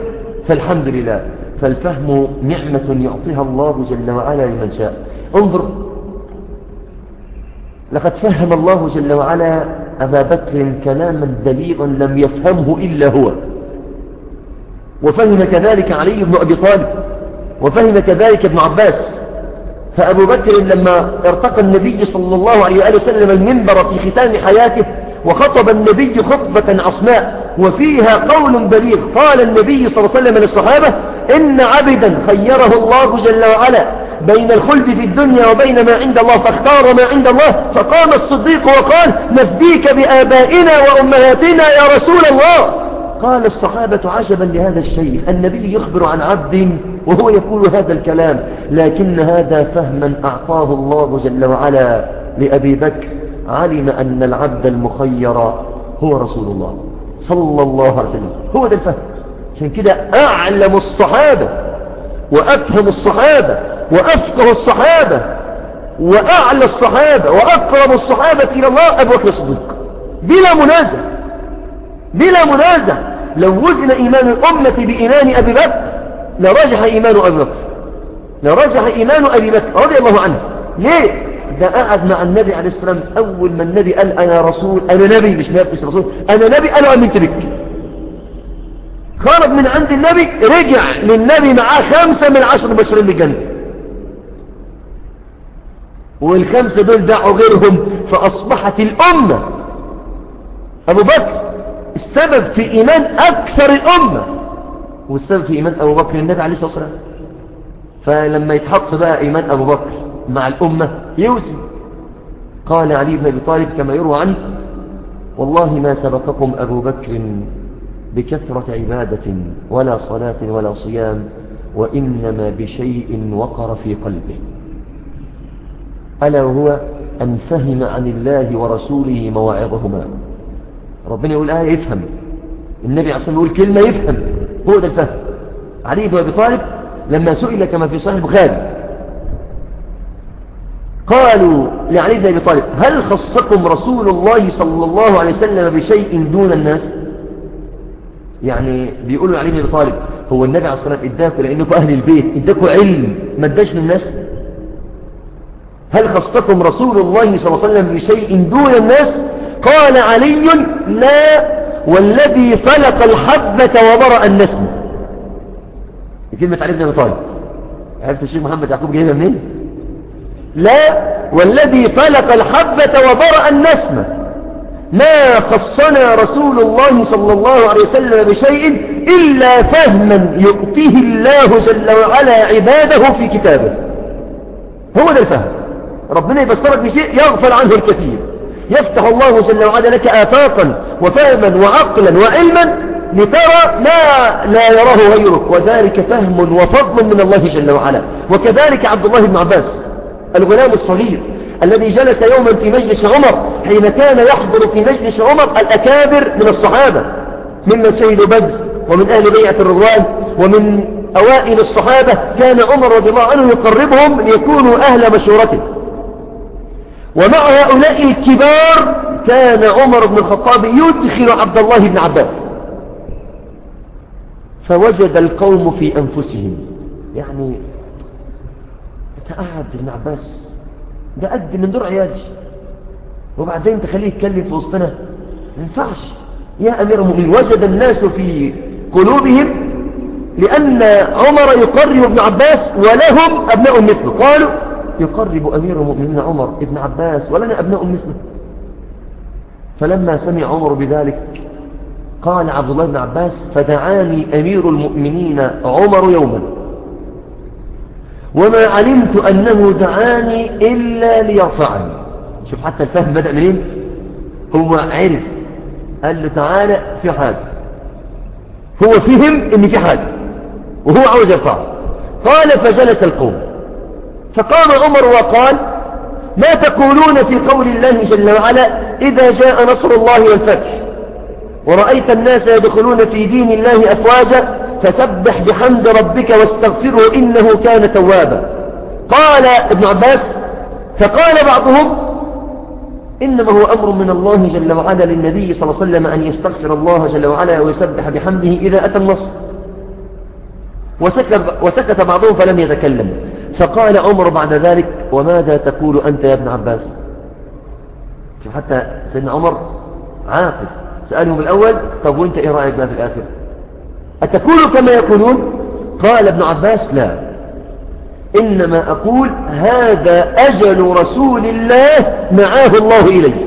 فالحمد لله. فالفهم نعمة يعطيها الله جل وعلا لمن شاء. انظر لقد فهم الله جل وعلا أبا بكر كلاما بليغا لم يفهمه إلا هو. وفهم كذلك علي بن أبي طالب وفهم كذلك ابن عباس. فأبو بكر لما ارتقى النبي صلى الله عليه وسلم المنبر في ختام حياته وخطب النبي خطبة عصماء وفيها قول بليغ. قال النبي صلى الله عليه وسلم للصحابة إن عبدا خيره الله جل وعلا بين الخلد في الدنيا وبين ما عند الله فاختار ما عند الله فقام الصديق وقال نفديك بآبائنا وأمهاتنا يا رسول الله. قال الصحابة عجبا لهذا الشيء النبي يخبر عن عبد وهو يقول هذا الكلام لكن هذا فهما أعطاه الله جل وعلا لأبي بكر. علم أن العبد المخير هو رسول الله. صلى الله عليه وسلم. هو ده الفهم. عشان كده أعلم الصحابة وأفهم الصحابة وأفقه الصحابة وأعلى الصحابة وأقرب الصحابة إلى الله أبو بكر الصديق. بلا منازع. بلا منازع. لو وزن إيمان الأمة بإيمان أبي بكر لرجح إيمان أبي بكر. لرجح إيمان أبي بكر رضي الله عنه. ليه؟ ده قعد مع النبي عليه السلام أول ما النبي قال أنا رسول أنا نبي مش نبي مش رسول. أنا نبي أنا أمنت بك. خرج من عند النبي رجع للنبي معاه خمسة من عشر بشرين بالجنة. والخمسة دول دعوا غيرهم فأصبحت الأمة. أبو بكر السبب في إيمان أكثر الأمة. والسبب في إيمان أبو بكر النبي عليه الصلاة والسلام. فلما يتحط بقى إيمان أبو بكر مع الأمة يوزن. قال علي بن أبي طالب كما يروى عنه والله ما سبقكم أبو بكر بكثرة عبادة ولا صلاة ولا صيام وإنما بشيء وقر في قلبه. ألا وهو أن فهم عن الله ورسوله مواعظهما. ربنا يقول آية يفهم. النبي عليه الصلاة يقول كلمة يفهم هو ده الفهم. علي بن أبي طالب لما سئل كما في صحيح البخاري قالوا لعلي بن أبي طالب هل خصكم رسول الله صلى الله عليه وسلم بشيء دون الناس؟ يعني بيقولوا لعلي بن أبي طالب هو النبي عليه الصلاة والسلام اداكم لأنكم أهل البيت اداكم علم ما اداش للناس؟ هل خصكم رسول الله صلى الله عليه وسلم بشيء دون الناس؟ قال علي لا والذي فلق الحبة وبرأ النسمة كلمة علي بن أبي طالب. عرفت الشيخ محمد يعقوب جايبها منين؟ لا والذي فلق الحبة وبرأ النسمة. ما خصنا رسول الله صلى الله عليه وسلم بشيء إلا فهما يؤتيه الله جل وعلا عباده في كتابه. هو ده الفهم. ربنا يبصرك بشيء يغفل عنه الكثير. يفتح الله جل وعلا لك آفاقا وفهما وعقلا وعلما لترى ما لا يراه غيرك. وذلك فهم وفضل من الله جل وعلا. وكذلك عبد الله بن عباس. الغلام الصغير الذي جلس يوما في مجلس عمر حين كان يحضر في مجلس عمر الأكابر من الصحابة ممن شهدوا بدر ومن أهل بيعة الرضوان ومن أوائل الصحابة كان عمر رضي الله عنه يقربهم ليكونوا أهل مشورته. ومع هؤلاء الكبار كان عمر بن الخطاب يدخل عبد الله بن عباس. فوجد القوم في أنفسهم يعني تقعد ابن عباس. ده قد من دور عيالي وبعدين تخليه يتكلم في وسطنا. ما ينفعش. يا أمير المؤمنين وجد الناس في قلوبهم لأن عمر يقرب ابن عباس ولهم أبناء مثله. قالوا يقرب أمير المؤمنين عمر ابن عباس ولنا أبناء مثله. فلما سمع عمر بذلك قال عبد الله بن عباس فدعاني أمير المؤمنين عمر يوما. وما علمت أنه دعاني إلا ليرفعني. شوف حتى الفهم بدأ منين؟ هو عرف قال له تعالى في حاجة. هو فهم إن في حاجة وهو عاوز يرفعه. قال فجلس القوم. فقام عمر وقال ما تقولون في قول الله جل وعلا إذا جاء نصر الله والفتح؟ ورأيت الناس يدخلون في دين الله أفواجا فسبح بحمد ربك واستغفره إنه كان توابا. قال ابن عباس فقال بعضهم إنما هو أمر من الله جل وعلا للنبي صلى الله عليه وسلم أن يستغفر الله جل وعلا ويسبح بحمده إذا أتى النصر. وسكت, بعضهم فلم يتكلم. فقال عمر بعد ذلك وماذا تقول أنت يا ابن عباس؟ حتى سيدنا عمر عاقل. سألهم الأول طب وأنت إيه رأيك ما في الآخر؟ أتقول كما يقولون؟ قال ابن عباس لا. إنما أقول هذا أجل رسول الله معاه الله إليه.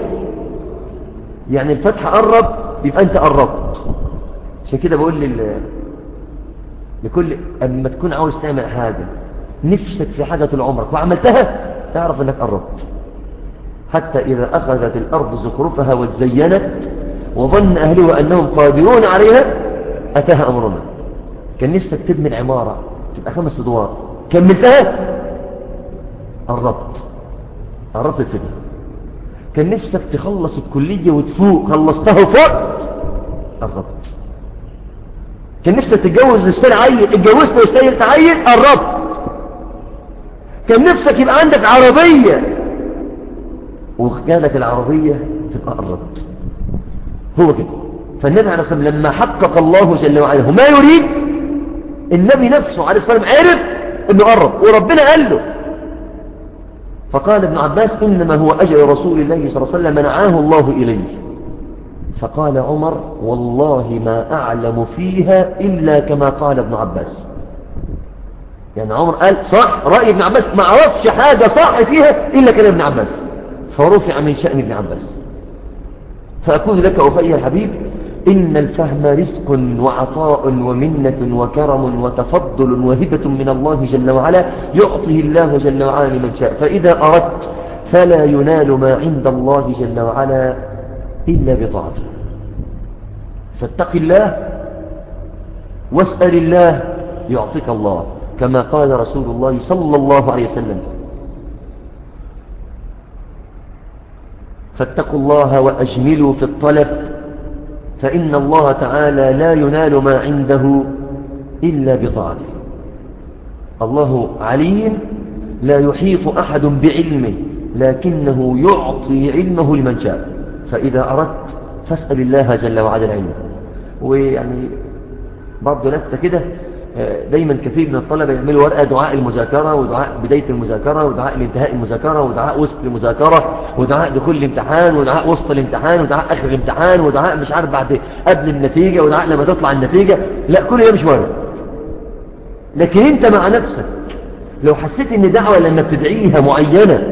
يعني الفتح قرب يبقى أنت قربت. عشان كده بقول لل... لكل أما تكون عاوز تعمل حاجة نفسك في حاجة العمرك وعملتها تعرف أنك قربت. حتى إذا أخذت الأرض زخرفها وزينت وظن أهلها أنهم قادرون عليها أتاها أمرنا. كان نفسك تبني العمارة تبقى خمس أدوار. كملتها قربت. قربت تبني كان نفسك تخلص الكلية وتفوق خلصتها وفوقت قربت. كان نفسك تتجوز لستان عيل اتجوزت لستان عيل قربت. كان نفسك يبقى عندك عربية. وجالك العربية تبقى قربت. هو كده. فالنبي عليه الصلاة والسلام لما حقق الله جل وعلا ما يريد؟ النبي نفسه عليه الصلاة والسلام عرف إنه قرب وربنا قال له. فقال ابن عباس إنما هو أجل رسول الله صلى الله عليه وسلم منعاه الله إليه. فقال عمر والله ما أعلم فيها إلا كما قال ابن عباس. يعني عمر قال صح رأي ابن عباس ما عرفش حاجة صح فيها إلا كلام ابن عباس. فرفع من شأن ابن عباس. فأقول لك أخي الحبيب إن الفهم رزق وعطاء ومنة وكرم وتفضل وهبة من الله جل وعلا يعطيه الله جل وعلا لمن شاء. فإذا أردت فلا ينال ما عند الله جل وعلا إلا بطاعته. فاتق الله واسأل الله يعطيك الله كما قال رسول الله صلى الله عليه وسلم. فاتقوا الله وأجملوا في الطلب فإن الله تعالى لا ينال ما عنده إلا بطاعته. الله عليم لا يحيط أحد بعلمه لكنه يعطي علمه لمن شاء. فإذا أردت فاسأل الله جل وعلا العلم ويعني برضه لفتة كده دايما كثير من الطلبة يعملوا ورقة دعاء المذاكرة ودعاء بداية المذاكرة ودعاء الانتهاء المذاكرة ودعاء وسط المذاكرة ودعاء دخول الامتحان ودعاء وسط الامتحان ودعاء آخر الامتحان ودعاء مش عارف بعد قبل النتيجة ودعاء لما تطلع النتيجة. لا كل ده مش ورد لكن انت مع نفسك. لو حسيت إن دعوة لما بتدعيها معينة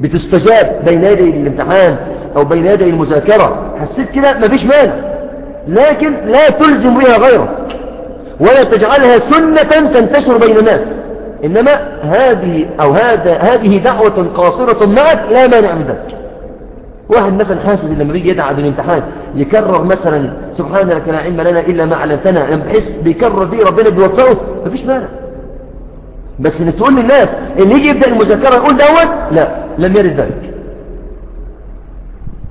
بتستجاب بين يدي الامتحان أو بين يدي المذاكرة حسيت كده مفيش مانع. لكن لا تلزم بها غيرك. ولا تجعلها سنة تنتشر بين الناس. إنما هذه أو هذا هذه دعوة قاصرة معك لا مانع من ذلك. واحد مثلا حاسس لما بيجي يدعى بالامتحان يكرر مثلا سبحان لك لا علم لنا إلا ما علمتنا بحيث بيكرر دي ربنا بيوفقه مفيش مانع. بس إنك تقول للناس اللي يجي يبدأ المذاكرة يقول دوت لا لم يرد ذلك.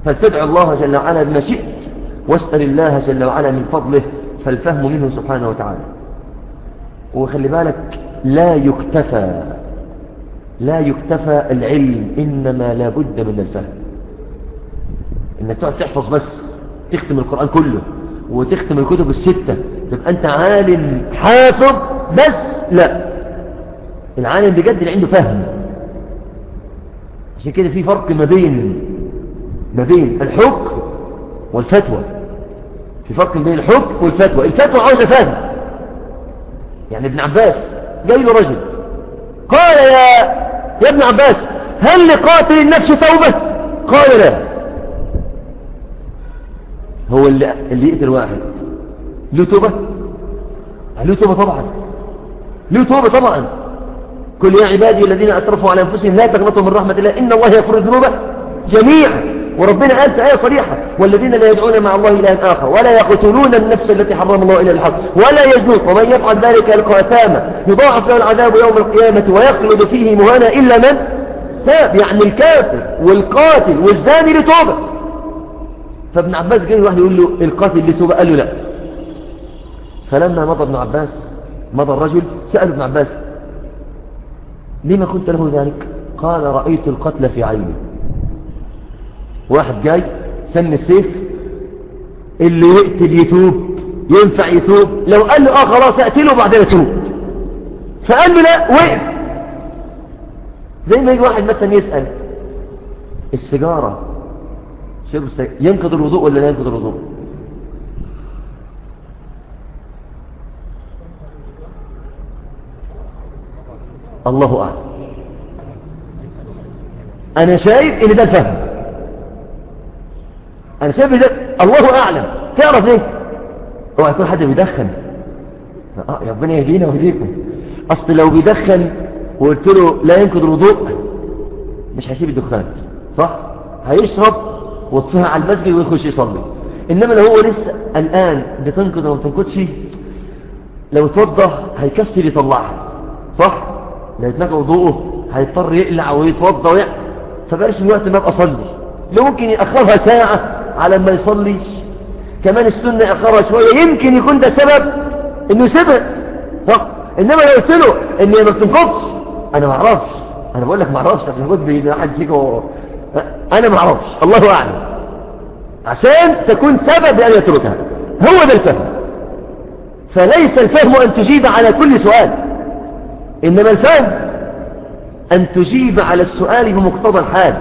فلتدعو الله جل وعلا بما شئت واسأل الله جل وعلا من فضله. فالفهم منه سبحانه وتعالى. وخلي بالك لا يكتفى لا يكتفى العلم إنما لا بد من الفهم. إنك تقعد تحفظ بس تختم القرآن كله وتختم الكتب الستة تبقى أنت عالم حافظ بس لا. العالم بجد اللي عنده فهم. عشان كده في فرق ما بين ما بين الحكم والفتوى. في فرق بين الحكم والفتوى. الفتوى عاوزة فهم. يعني ابن عباس جاي له رجل. قال يا يا ابن عباس هل لقاتل النفس توبة؟ قال لا. هو اللي, اللي يقتل واحد. له توبة؟ له توبة طبعا. له توبة طبعا. كل يا عبادي الذين أسرفوا على أنفسهم لا تغلطوا من رحمة الله إن الله يغفر الذنوب جميعا. وربنا قال في آية صريحة. والذين لا يدعون مع الله إلها آخر ولا يقتلون النفس التي حرم الله إلا الحق ولا يزنون. ومن يفعل ذلك يلقى يضاعف له العذاب يوم القيامة ويخلد فيه مهانا إلا من؟ تاب. يعني الكافر والقاتل والزاني لتوبة. فابن عباس جاي واحد يقول له القاتل لتوبة؟ قال له لا. فلما مضى ابن عباس مضى الرجل سأل ابن عباس لما كنت له ذلك؟ قال رأيت القتل في عيني. واحد جاي سن السيف اللي يقتل يتوب ينفع يتوب لو قال له آه خلاص اقتله وبعدين اتوب فقال له لا وقف. زي ما يجي واحد مثلا يسأل السيجارة شرب السيجارة ينقض الوضوء ولا لا ينقض الوضوء؟ الله أعلم. أنا شايف إن ده الفهم. أنا شايف ده الله أعلم. تعرف ليه؟ هو يكون حد بيدخن. آه ربنا يهدينا ويهديكم. أصل لو بيدخن وقلت له لا ينقض الوضوء مش هيسيب الدخان. صح؟ هيشرب وتصيها على المسجد ويخش يصلي. إنما لو هو لسه الآن بتنقض أو تنقضش لو توضى هيكسر يطلعها. صح؟ لا يتنقض وضوءه هيضطر يقلع ويتوضى ويقلع فبلاش الوقت ما أبقى أصلي؟ لو ممكن يأخرها ساعة على ما يصليش. كمان السنة يأخرها شوية. يمكن يكون ده سبب إنه صح إنما لو قلت له إن ما بتنقضش أنا ما أعرفش. أنا بقول لك ما أعرفش عشان قلت بين احد فيكم أنا ما أعرفش. الله أعلم. عشان تكون سبب لأن يتركها. هو ده الفهم. فليس الفهم أن تجيب على كل سؤال. إنما الفهم أن تجيب على السؤال بمقتضى الحال.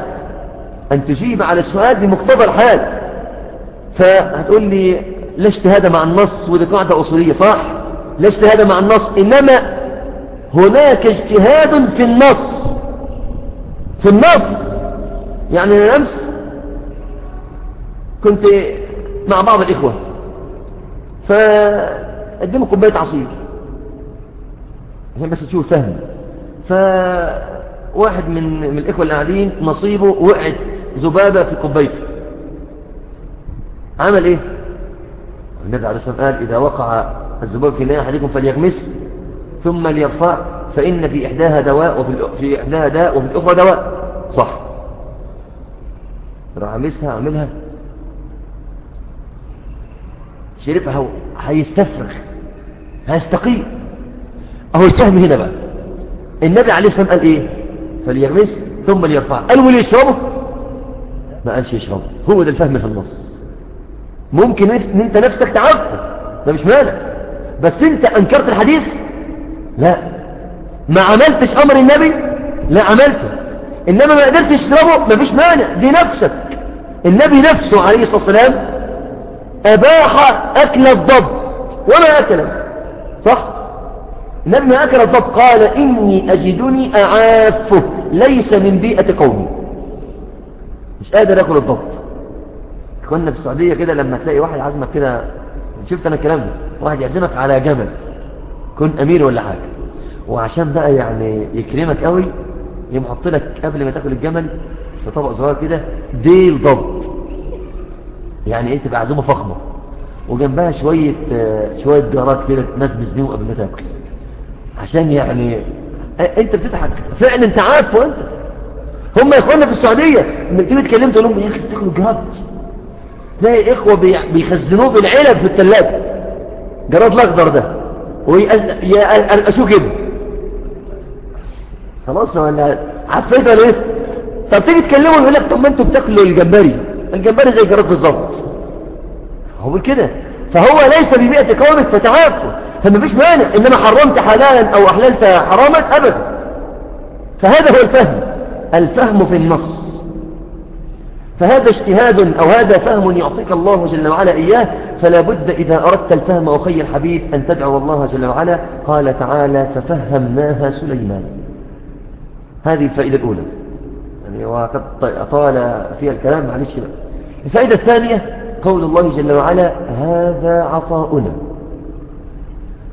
أن تجيب على السؤال بمقتضى الحال. فهتقول لي لا اجتهاد مع النص ودي قاعدة أصولية صح؟ لا اجتهاد مع النص إنما هناك اجتهاد في النص. في النص. يعني أنا أمس كنت مع بعض الإخوة فقدموا كوباية عصير. عشان بس تشوف فهم. فواحد من, من الإخوة اللي قاعدين نصيبه وقعت ذبابة في كوبايته. عمل إيه؟ النبي عليه الصلاة والسلام قال إذا وقع الذباب في ناحية أحدكم فليغمس ثم ليرفع فإن في إحداها دواء وفي في إحداها داء وفي الأخرى دواء. صح. راح عمسها عملها شربها هيستفرغ هيستقيم. أهو الفهم هنا بقى. النبي عليه الصلاة والسلام قال إيه؟ فليغمس ثم ليرفع. قال ولي يشربه؟ ما قالش يشربه. هو ده الفهم في النص. ممكن ان أنت نفسك تعرفه ده مش مانع بس أنت أنكرت الحديث؟ لا. ما عملتش أمر النبي؟ لا عملته. إنما ما قدرتش تشربه؟ ما فيش مانع. دي نفسك. النبي نفسه عليه الصلاة والسلام أباح أكل الضب. وما أكله. صح؟ النبي ما أكل الضب. قال إني أجدني أعافه. ليس من بيئة قومي. مش قادر اكل الضب. كنا في السعودية كده لما تلاقي واحد عزمك كده شفت أنا الكلام ده؟ واحد يعزمك على جمل كن أمير ولا حاجة. وعشان بقى يعني يكرمك قوي يقوم لك قبل ما تاكل الجمل في طبق صغير كده ديل ضب. يعني إيه؟ تبقى عزومه فخمة. وجنبها شوية شوية جارات كده تمزمز بيهم قبل ما تاكل. عشان يعني أنت بتضحك. فعلا أنت عارفه أنت. هم يا اخوانا في السعودية لما تيجي تكلمت تقول لهم يا أخي بتاكلوا جراد تلاقي إخوة بيخزنوه بالعلب في الثلاجه جراد الأخضر ده. ويقلقشوه كده. خلاص ولا عفيت ولا إيه؟ طب تيجي تكلمه يقول لك طب ما أنتوا بتاكلوا الجمبري. الجمبري زي الجراد بالظبط. هو كده. فهو ليس ببيئة قومك فتعافوا. فما فيش مانع إنما حرمت حلالا أو أحللت حراما أبدا. فهذا هو الفهم. الفهم في النص. فهذا اجتهاد أو هذا فهم يعطيك الله جل وعلا إياه فلا بد إذا أردت الفهم أخي الحبيب أن تدعو الله جل وعلا. قال تعالى ففهمناها سليمان. هذه الفائدة الأولى. يعني وقد طال فيها الكلام معلش بقى الفائدة الثانية قول الله جل وعلا هذا عطاؤنا.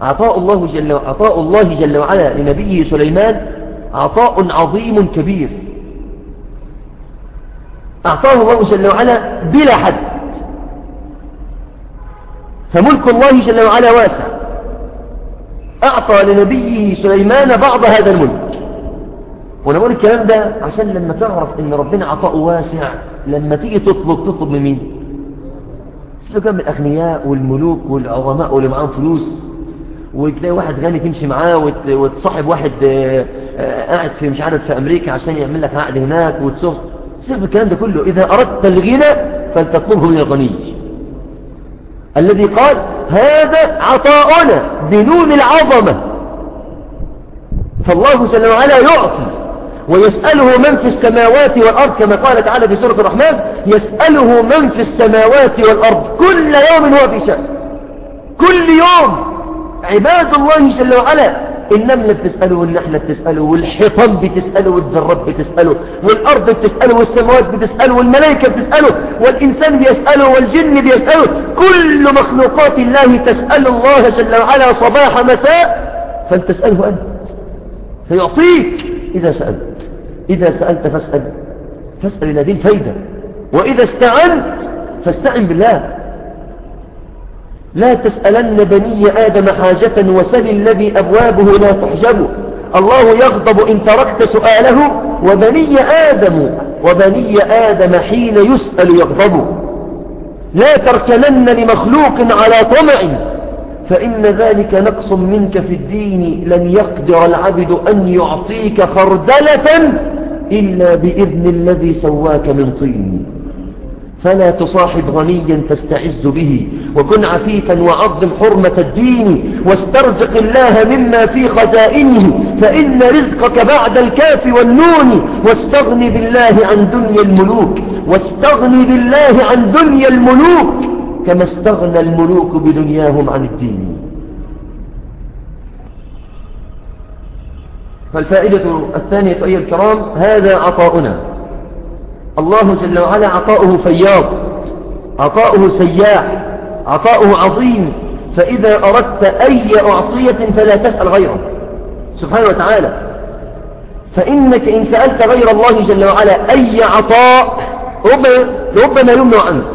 عطاء الله جل عطاء الله جل وعلا لنبيه سليمان عطاء عظيم كبير. أعطاه الله جل وعلا بلا حد. فملك الله جل وعلا واسع. أعطى لنبيه سليمان بعض هذا الملك. وأنا بقول الكلام ده عشان لما تعرف إن ربنا عطاؤه واسع لما تيجي تطلب تطلب من مين؟ سيبك من الأغنياء والملوك والعظماء واللي معاهم فلوس وتلاقي واحد غني تمشي معاه وتصاحب واحد قاعد في مش عارف في أمريكا عشان يعمل لك عقد هناك وتصف سيبك الكلام ده كله. إذا أردت الغنى فلتطلبه من الغني. الذي قال هذا عطاؤنا بنون العظمة. فالله جل وعلا يعطي ويسأله من في السماوات والأرض كما قال تعالى في سورة الرحمن يسأله من في السماوات والأرض. كل يوم هو في شأن. كل يوم. عباد الله جل وعلا النملة بتسأله والنحلة بتسأله والحيطان بتسأله والذرات بتسأله والأرض بتسأله والسماوات بتسأله والملائكة بتسأله والإنسان بيسأله والجن بيسأله كل مخلوقات الله تسأل الله جل وعلا صباح مساء فلتسأله أنت. سيعطيك إذا سألت. إذا سألت فاسأل. فاسأل إلى ذي الفايدة. وإذا استعنت فاستعن بالله. لا تسألن بني آدم حاجة وسل الذي أبوابه لا تحجب. الله يغضب إن تركت سؤاله وبني آدم وبني آدم حين يسأل يغضب. لا تركنن لمخلوق على طمع فإن ذلك نقص منك في الدين. لن يقدر العبد أن يعطيك خردلة إلا بإذن الذي سواك من طين. فلا تصاحب غنيا تستعز به وكن عفيفا وعظم حرمة الدين واسترزق الله مما في خزائنه فإن رزقك بعد الكاف والنون واستغن بالله عن دنيا الملوك واستغن بالله عن دنيا الملوك كما استغنى الملوك بدنياهم عن الدين. فالفائدة الثانية أيها الكرام هذا عطاؤنا. الله جل وعلا عطاؤه فياض عطاؤه سياح عطاؤه عظيم فإذا أردت أي أعطية فلا تسأل غيره سبحانه وتعالى. فإنك إن سألت غير الله جل وعلا أي عطاء ربما يمنع عنك.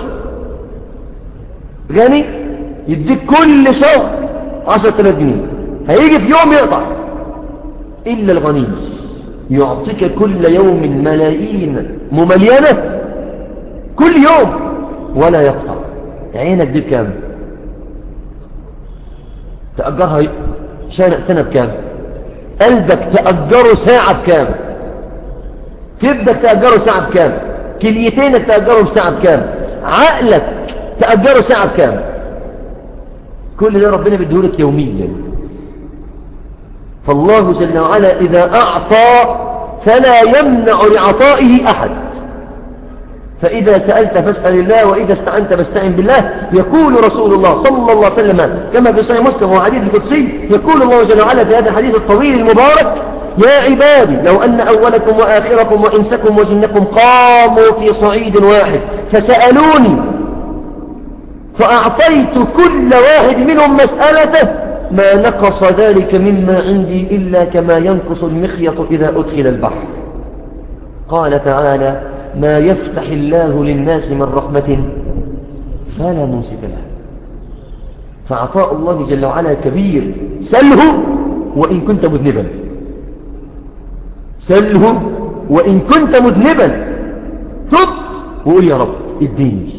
غني يديك كل شهر عشرة آلاف جنيه هيجي في يوم يقطع. إلا الغني. يعطيك كل يوم ملايين مملينة كل يوم. ولا يقطع. عينك دي بكام؟ تأجرها سنة بكام؟ قلبك تأجره ساعة بكام؟ كبدك تأجره ساعة بكام؟ كليتينك تأجرهم ساعة بكام؟ عقلك تأجره ساعة بكام؟ كل ده ربنا بيديهولك يوميا. فالله جل وعلا إذا أعطى فلا يمنع لعطائه أحد. فإذا سألت فاسأل الله وإذا استعنت فاستعن بالله. يقول رسول الله صلى الله عليه وسلم كما في صحيح مسلم وحديث القدسي يقول الله جل وعلا في هذا الحديث الطويل المبارك يا عبادي لو أن أولكم وآخركم وإنسكم وجنكم قاموا في صعيد واحد فسألوني فأعطيت كل واحد منهم مسألته ما نقص ذلك مما عندي إلا كما ينقص المخيط إذا أدخل البحر. قال تعالى ما يفتح الله للناس من رحمة فلا ممسك له فعطاء الله جل وعلا كبير سله وإن كنت مذنبا. سله وإن كنت مذنبا. تب وقول يا رب اديني.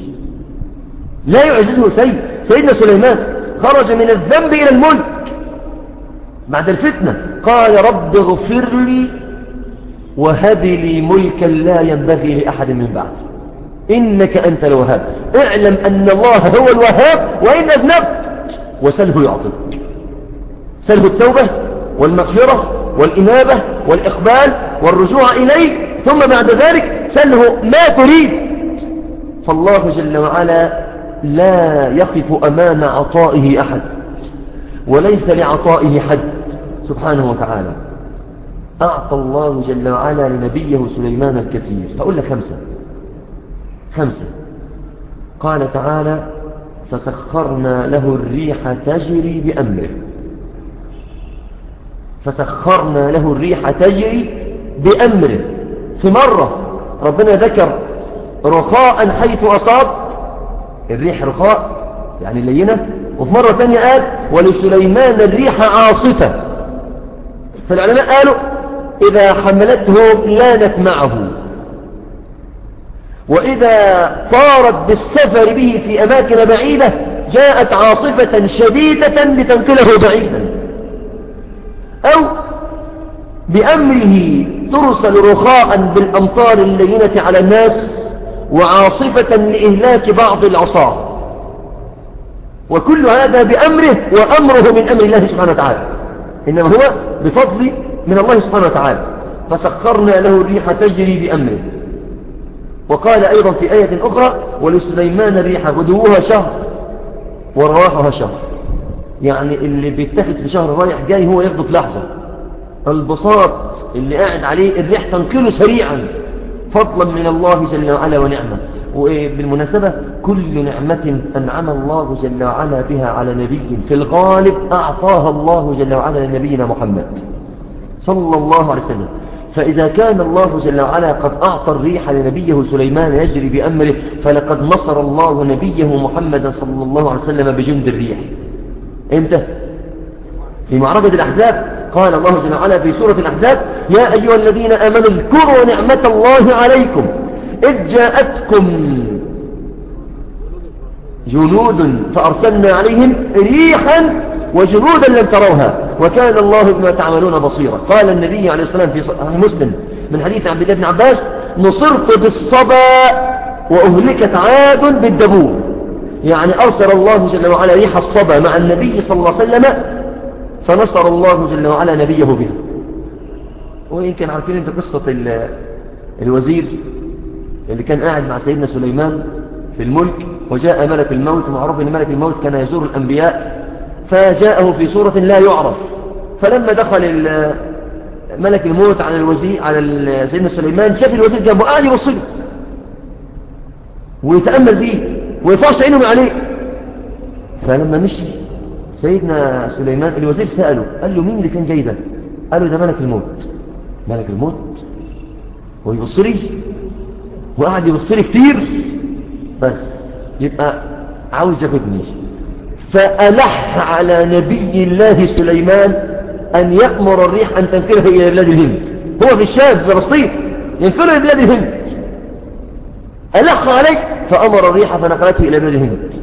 لا يعززه سيد سيدنا سليمان خرج من الذنب إلى الملك. بعد الفتنة قال رب اغفر لي وهب لي ملكا لا ينبغي لأحد من بعد. إنك أنت الوهاب. اعلم أن الله هو الوهاب وإن أذنبت. وسله يعطيك. سله التوبة والمغفرة والإنابة والإقبال والرجوع إليه ثم بعد ذلك سله ما تريد. فالله جل وعلا لا يقف أمام عطائه أحد وليس لعطائه حد سبحانه وتعالى. أعطى الله جل وعلا لنبيه سليمان الكثير. فأقول لك خمسة. خمسة. قال تعالى فسخرنا له الريح تجري بأمره. فسخرنا له الريح تجري بأمره. في مرة ربنا ذكر رخاء حيث أصاب الريح رخاء يعني لينة. وفي مرة ثانية قال ولسليمان الريح عاصفة. فالعلماء قالوا إذا حملته لانت معه. وإذا طارت بالسفر به في أماكن بعيدة جاءت عاصفة شديدة لتنقله بعيدا. أو بأمره ترسل رخاء بالأمطار اللينة على الناس وعاصفة لإهلاك بعض العصاة. وكل هذا بأمره وأمره من أمر الله سبحانه وتعالى. إنما هو بفضل من الله سبحانه وتعالى. فسخرنا له الريح تجري بأمره. وقال أيضا في آية أخرى ولسليمان الريح غدوها شهر ورواحها شهر. يعني اللي بيتخذ في شهر رايح جاي هو ياخده في لحظة. البساط اللي قاعد عليه الريح تنقله سريعا. فضلا من الله جل وعلا ونعمة. وبالمناسبة كل نعمة أنعم الله جل وعلا بها على نبي. في الغالب أعطاها الله جل وعلا لنبينا محمد صلى الله عليه وسلم. فإذا كان الله جل وعلا قد أعطى الريح لنبيه سليمان يجري بأمره فلقد نصر الله نبيه محمد صلى الله عليه وسلم بجند الريح. إمتى؟ في معركة الأحزاب. قال الله جل وعلا في سورة الأحزاب يا أيها الذين آمنوا اذكروا نعمة الله عليكم. إذ جاءتكم جنود فأرسلنا عليهم ريحا وجنودا لم تروها. وكان الله بما تعملون بصيرا. قال النبي عليه الصلاة والسلام في مسلم من حديث عبد الله بن عباس نصرت بالصبا وأهلكت عاد بالدبور. يعني أرسل الله جل وعلا ريح الصبا مع النبي صلى الله عليه وسلم فنصر الله جل وعلا نبيه بها. وإن كان عارفين أنت قصة الوزير اللي كان قاعد مع سيدنا سليمان في الملك وجاء ملك الموت معروف إن ملك الموت كان يزور الأنبياء فجاءه في صورة لا يعرف. فلما دخل ملك الموت على الوزير على سيدنا سليمان شاف الوزير جنبه قاعد يبص له ويتأمل فيه ويفعش عينهم عليه. فلما مشي سيدنا سليمان الوزير سأله قال له مين اللي كان جاي ده؟ قال له ده ملك الموت. ملك الموت ويبص لي وقعد يبص لي كتير بس يبقى عاوز ياخدني. فألح على نبي الله سليمان أن يأمر الريح أن تنفره إلى بلاد الهند. هو في الشام في فلسطين ينفره إلى بلاد الهند. ألح عليه فأمر الريح فنقلته إلى بلاد الهند.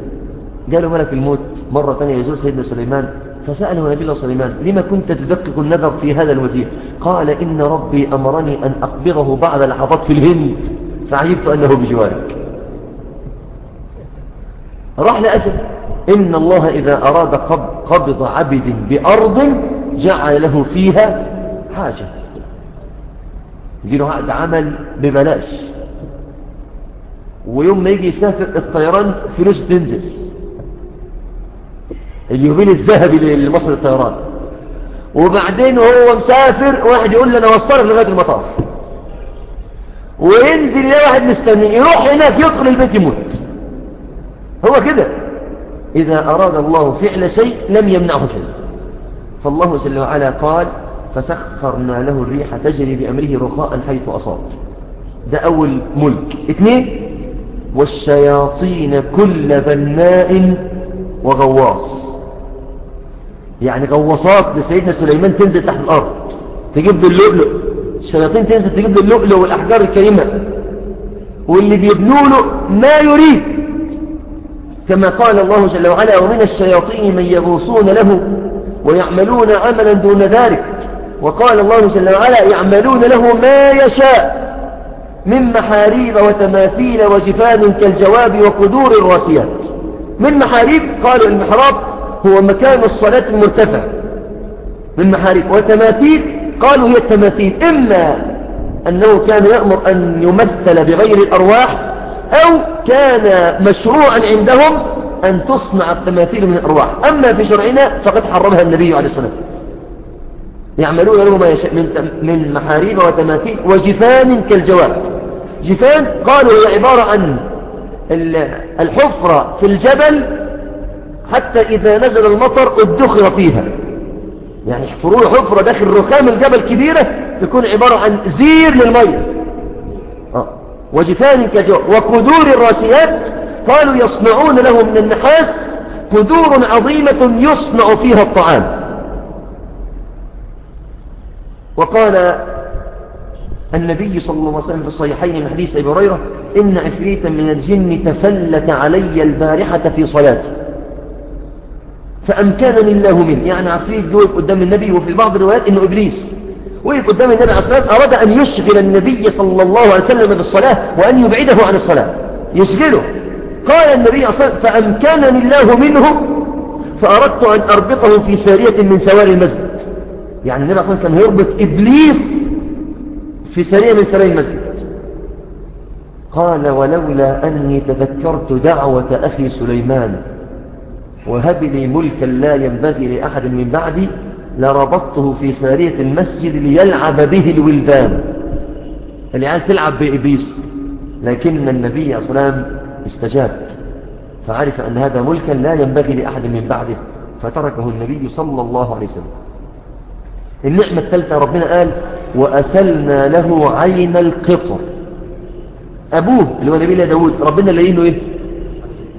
قالوا ملك الموت مرة ثانية يزور سيدنا سليمان. فسأله نبي الله سليمان لما كنت تدقق النظر في هذا الوزير؟ قال إن ربي أمرني أن أقبضه بعد لحظات في الهند. فعجبت أنه بجوارك. راح لأجل إن الله إذا أراد قبض عبد بأرض جعل له فيها حاجة. يجي له عقد عمل ببلاش. ويوم ما يجي يسافر الطيران فلوس تنزل. اليومين الذهبي لمصر الطيران. وبعدين وهو مسافر واحد يقول لي أنا لغاية المطار. وينزل يلاقي واحد مستني يروح هناك يدخل البيت يموت. هو كده. إذا أراد الله فعل شيء لم يمنعه شيء. فالله جل وعلا قال فسخرنا له الريح تجري بأمره رخاء حيث أصاب. ده أول ملك. اثنين والشياطين كل بناء وغواص. يعني غواصات لسيدنا سليمان تنزل تحت الأرض تجيب له اللؤلؤ. الشياطين تنزل تجيب له اللؤلؤ والأحجار الكريمة. واللي بيبنوا له ما يريد. كما قال الله جل وعلا ومن الشياطين من يغوصون له ويعملون عملا دون ذلك. وقال الله جل وعلا يعملون له ما يشاء من محاريب وتماثيل وجفان كالجواب وقدور الراسيات. من محاريب؟ قالوا المحراب. هو مكان الصلاة المرتفع من محاريب. وتماثيل قالوا هي التماثيل. إما أنه كان يأمر أن يمثل بغير الأرواح أو كان مشروعا عندهم أن تصنع التماثيل من الأرواح. أما في شرعنا فقد حرمها النبي عليه الصلاة والسلام. يعملون له ما يشاء من, من محاريب وتماثيل وجفان كالجواب. جفان قالوا هي عبارة عن الحفرة في الجبل حتى إذا نزل المطر ادخر فيها. يعني يحفروا له حفرة داخل رخام الجبل كبيرة تكون عبارة عن زير للمية. آه. وجفان كجوع وقدور الراسيات قالوا يصنعون له من النحاس قدور عظيمة يصنع فيها الطعام. وقال النبي صلى الله عليه وسلم في الصحيحين من حديث أبي هريرة إن عفريتا من الجن تفلت علي البارحة في صلاتي فأمكنني الله منه. يعني عفريت جوف قدام النبي وفي بعض الروايات إنه إبليس. وقف قدام النبي عليه الصلاة أراد أن يشغل النبي صلى الله عليه وسلم بالصلاة وأن يبعده عن الصلاة. يشغله. قال النبي صلى عليه فأمكنني الله منه فأردت أن أربطه في سارية من سواري المسجد. يعني النبي صلى الله عليه كان يربط إبليس في سارية من سواري المسجد. قال ولولا أني تذكرت دعوة أخي سليمان وهب لي ملكا لا ينبغي لأحد من بعدي لربطته في سارية المسجد ليلعب به الولدان. العيال تلعب بإبليس. لكن النبي صلى الله عليه وسلم استجاب. فعرف أن هذا ملكا لا ينبغي لأحد من بعده فتركه النبي صلى الله عليه وسلم. النعمة الثالثة ربنا قال وأسلنا له عين القطر. أبوه اللي هو نبي الله داود ربنا لقينه إيه؟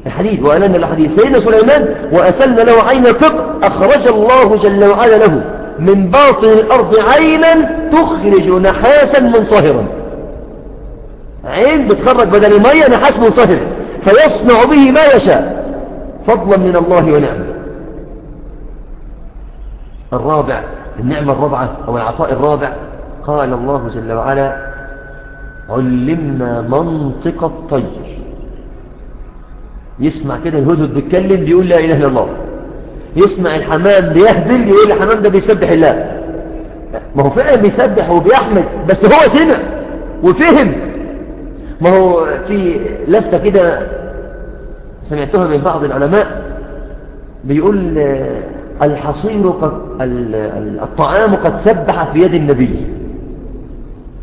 الحديد وألنا الحديد سيدنا سليمان وأسلنا له عين القطر أخرج الله جل وعلا له من باطن الأرض عينا تخرج نحاسا منصهرا. عين بتخرج بدل المية نحاس منصهر. فيصنع به ما يشاء فضلا من الله ونعمه. الرابع النعمة الرابعة أو العطاء الرابع قال الله جل وعلا علمنا منطق الطير. يسمع كده الهدهد بيتكلم بيقول لا إله إلا الله. يسمع الحمام بيهدل يقول الحمام ده بيسبح الله. ما هو فعلا بيسبح وبيحمد بس هو سمع وفهم. ما هو في لفتة كده سمعتها من بعض العلماء بيقول الحصير قد الطعام قد سبح في يد النبي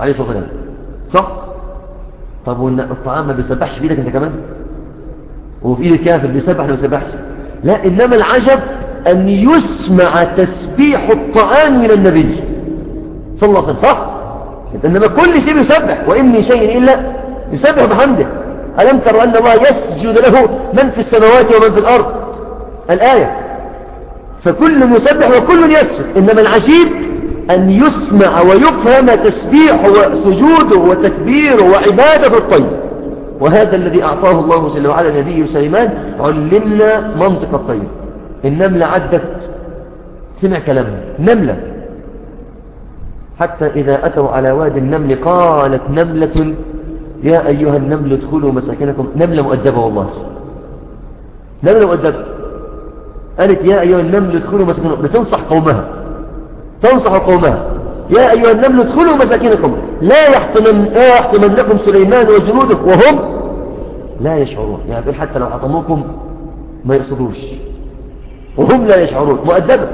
عليه الصلاة والسلام. صح؟ طب والطعام ما بيسبحش في إيدك أنت كمان؟ وفي إيد الكافر بيسبح ولا ما بيسبحش لا إنما العجب أن يسمع تسبيح الطعام من النبي. صلى الله عليه وسلم صح؟ إنما كل شيء بيسبح وان من شيء إلا يسبح بحمده. ألم تروا أن الله يسجد له من في السماوات ومن في الأرض؟ الآية. فكل يسبح وكل يسجد. إنما العجيب أن يسمع ويفهم تسبيحه وسجوده وتكبيره وعبادة الطيب وهذا الذي أعطاه الله جل وعلا نبي سليمان علمنا منطق الطيب النملة عدت. سمع كلامها نملة. حتى إذا أتوا على واد النمل قالت نملة يا أيها النمل ادخلوا مساكنكم. نملة مؤدبة والله. نملة مؤدبة. قالت يا أيها النمل ادخلوا مساكنكم. بتنصح قومها. تنصح قومها. يا أيها النمل ادخلوا مساكنكم. لا يحطمن لا يحطمنكم سليمان وجنوده. وهم لا يشعرون. يعني حتى لو حطموكم ما يقصدوش. وهم لا يشعرون. مؤدبة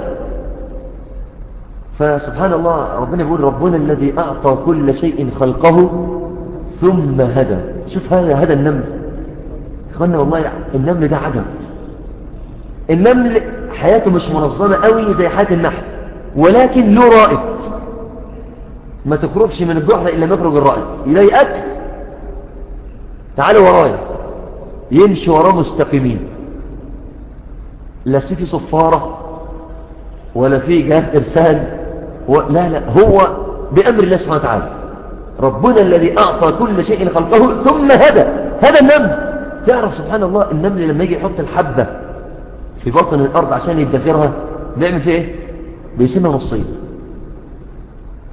فسبحان الله ربنا يقول ربنا الذي أعطى كل شيء خلقه ثم هدى. شوف هذا هذا النمل. اخوانا والله النمل ده عجب النمل حياته مش منظمة قوي زي حياة النحل. ولكن له رائد. ما تخرجش من الجحر إلا الرائد يلاقي أكل. تعالوا ورايا يمشي وراه مستقيمين. لا في صفارة ولا في جهاز إرسال و... لا لا. هو بأمر الله سبحانه وتعالى. ربنا الذي أعطى كل شيء خلقه ثم هدى. هذا النمل. تعرف سبحان الله النمل لما يجي يحط الحبة في بطن الأرض عشان يدفرها بيعمل فيه إيه؟ بيسمها نصين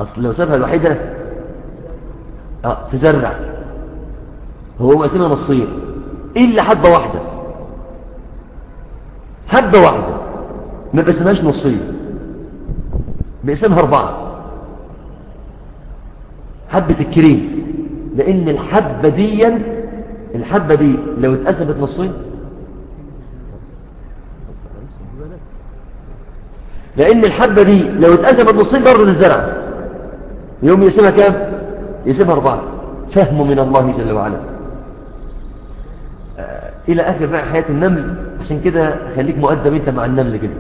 أصل لو سابها الوحيدة آه تزرع. هو مقسمها نصين إلا حبة واحدة. حبة واحدة. ما بيقسمهاش نصين بيقسمها أربعة حبة الكريز لأن الحبة دي الحبة دي لو اتقسمت نصين. لأن الحبة دي لو اتقسمت نصين برضه للزرع يوم يقسمها كام؟ يقسمها أربعة. فهم من الله جل وعلا. إلى آخر بقى حياة النمل. عشان كده خليك مؤدب أنت مع النمل كده.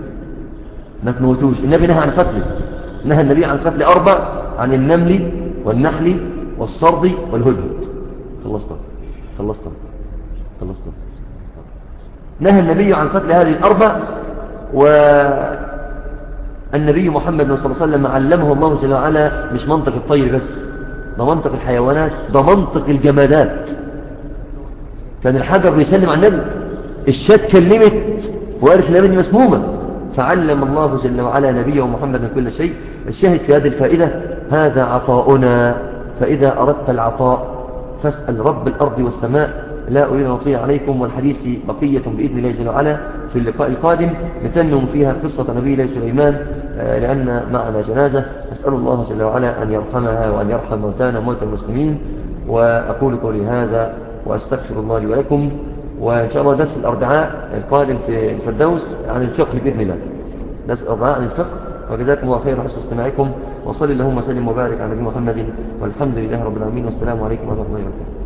ما تموتوش. النبي نهى عن قتله. نهى النبي عن قتل أربع عن النمل والنحل والصرد والهدهد. خلصت. خلصت. خلصت. نهى النبي عن قتل هذه الأربع والنبي محمد صلى الله عليه وسلم علمه الله جل وعلا مش منطق الطير بس ده منطق الحيوانات ده منطق الجمادات. كان الحجر بيسلم على النبي الشاة كلمت وقالت النبي مسمومة. فعلم الله جل وعلا نبيه محمدا كل شيء. الشاهد في هذه الفائدة هذا عطاؤنا فإذا أردت العطاء فاسأل رب الأرض والسماء. لا أريد أن أطيع عليكم والحديث بقية بإذن الله جل وعلا. في اللقاء القادم نتمم فيها قصة نبي الله سليمان آه، لأن معنا جنازة. أسأل الله جل وعلا أن يرحمها وأن يرحم موتانا موتى المسلمين. وأقول قولي هذا وأستغفر الله لي ولكم. وإن شاء الله درس الأربعاء القادم في الفردوس عن الفقه بإذن الله. درس الأربعاء عن الفقه. وجزاكم الله خير حسن استماعكم. وصلي اللهم وسلم وبارك على نبي محمد. والحمد لله رب العالمين. والسلام عليكم ورحمة الله وبركاته.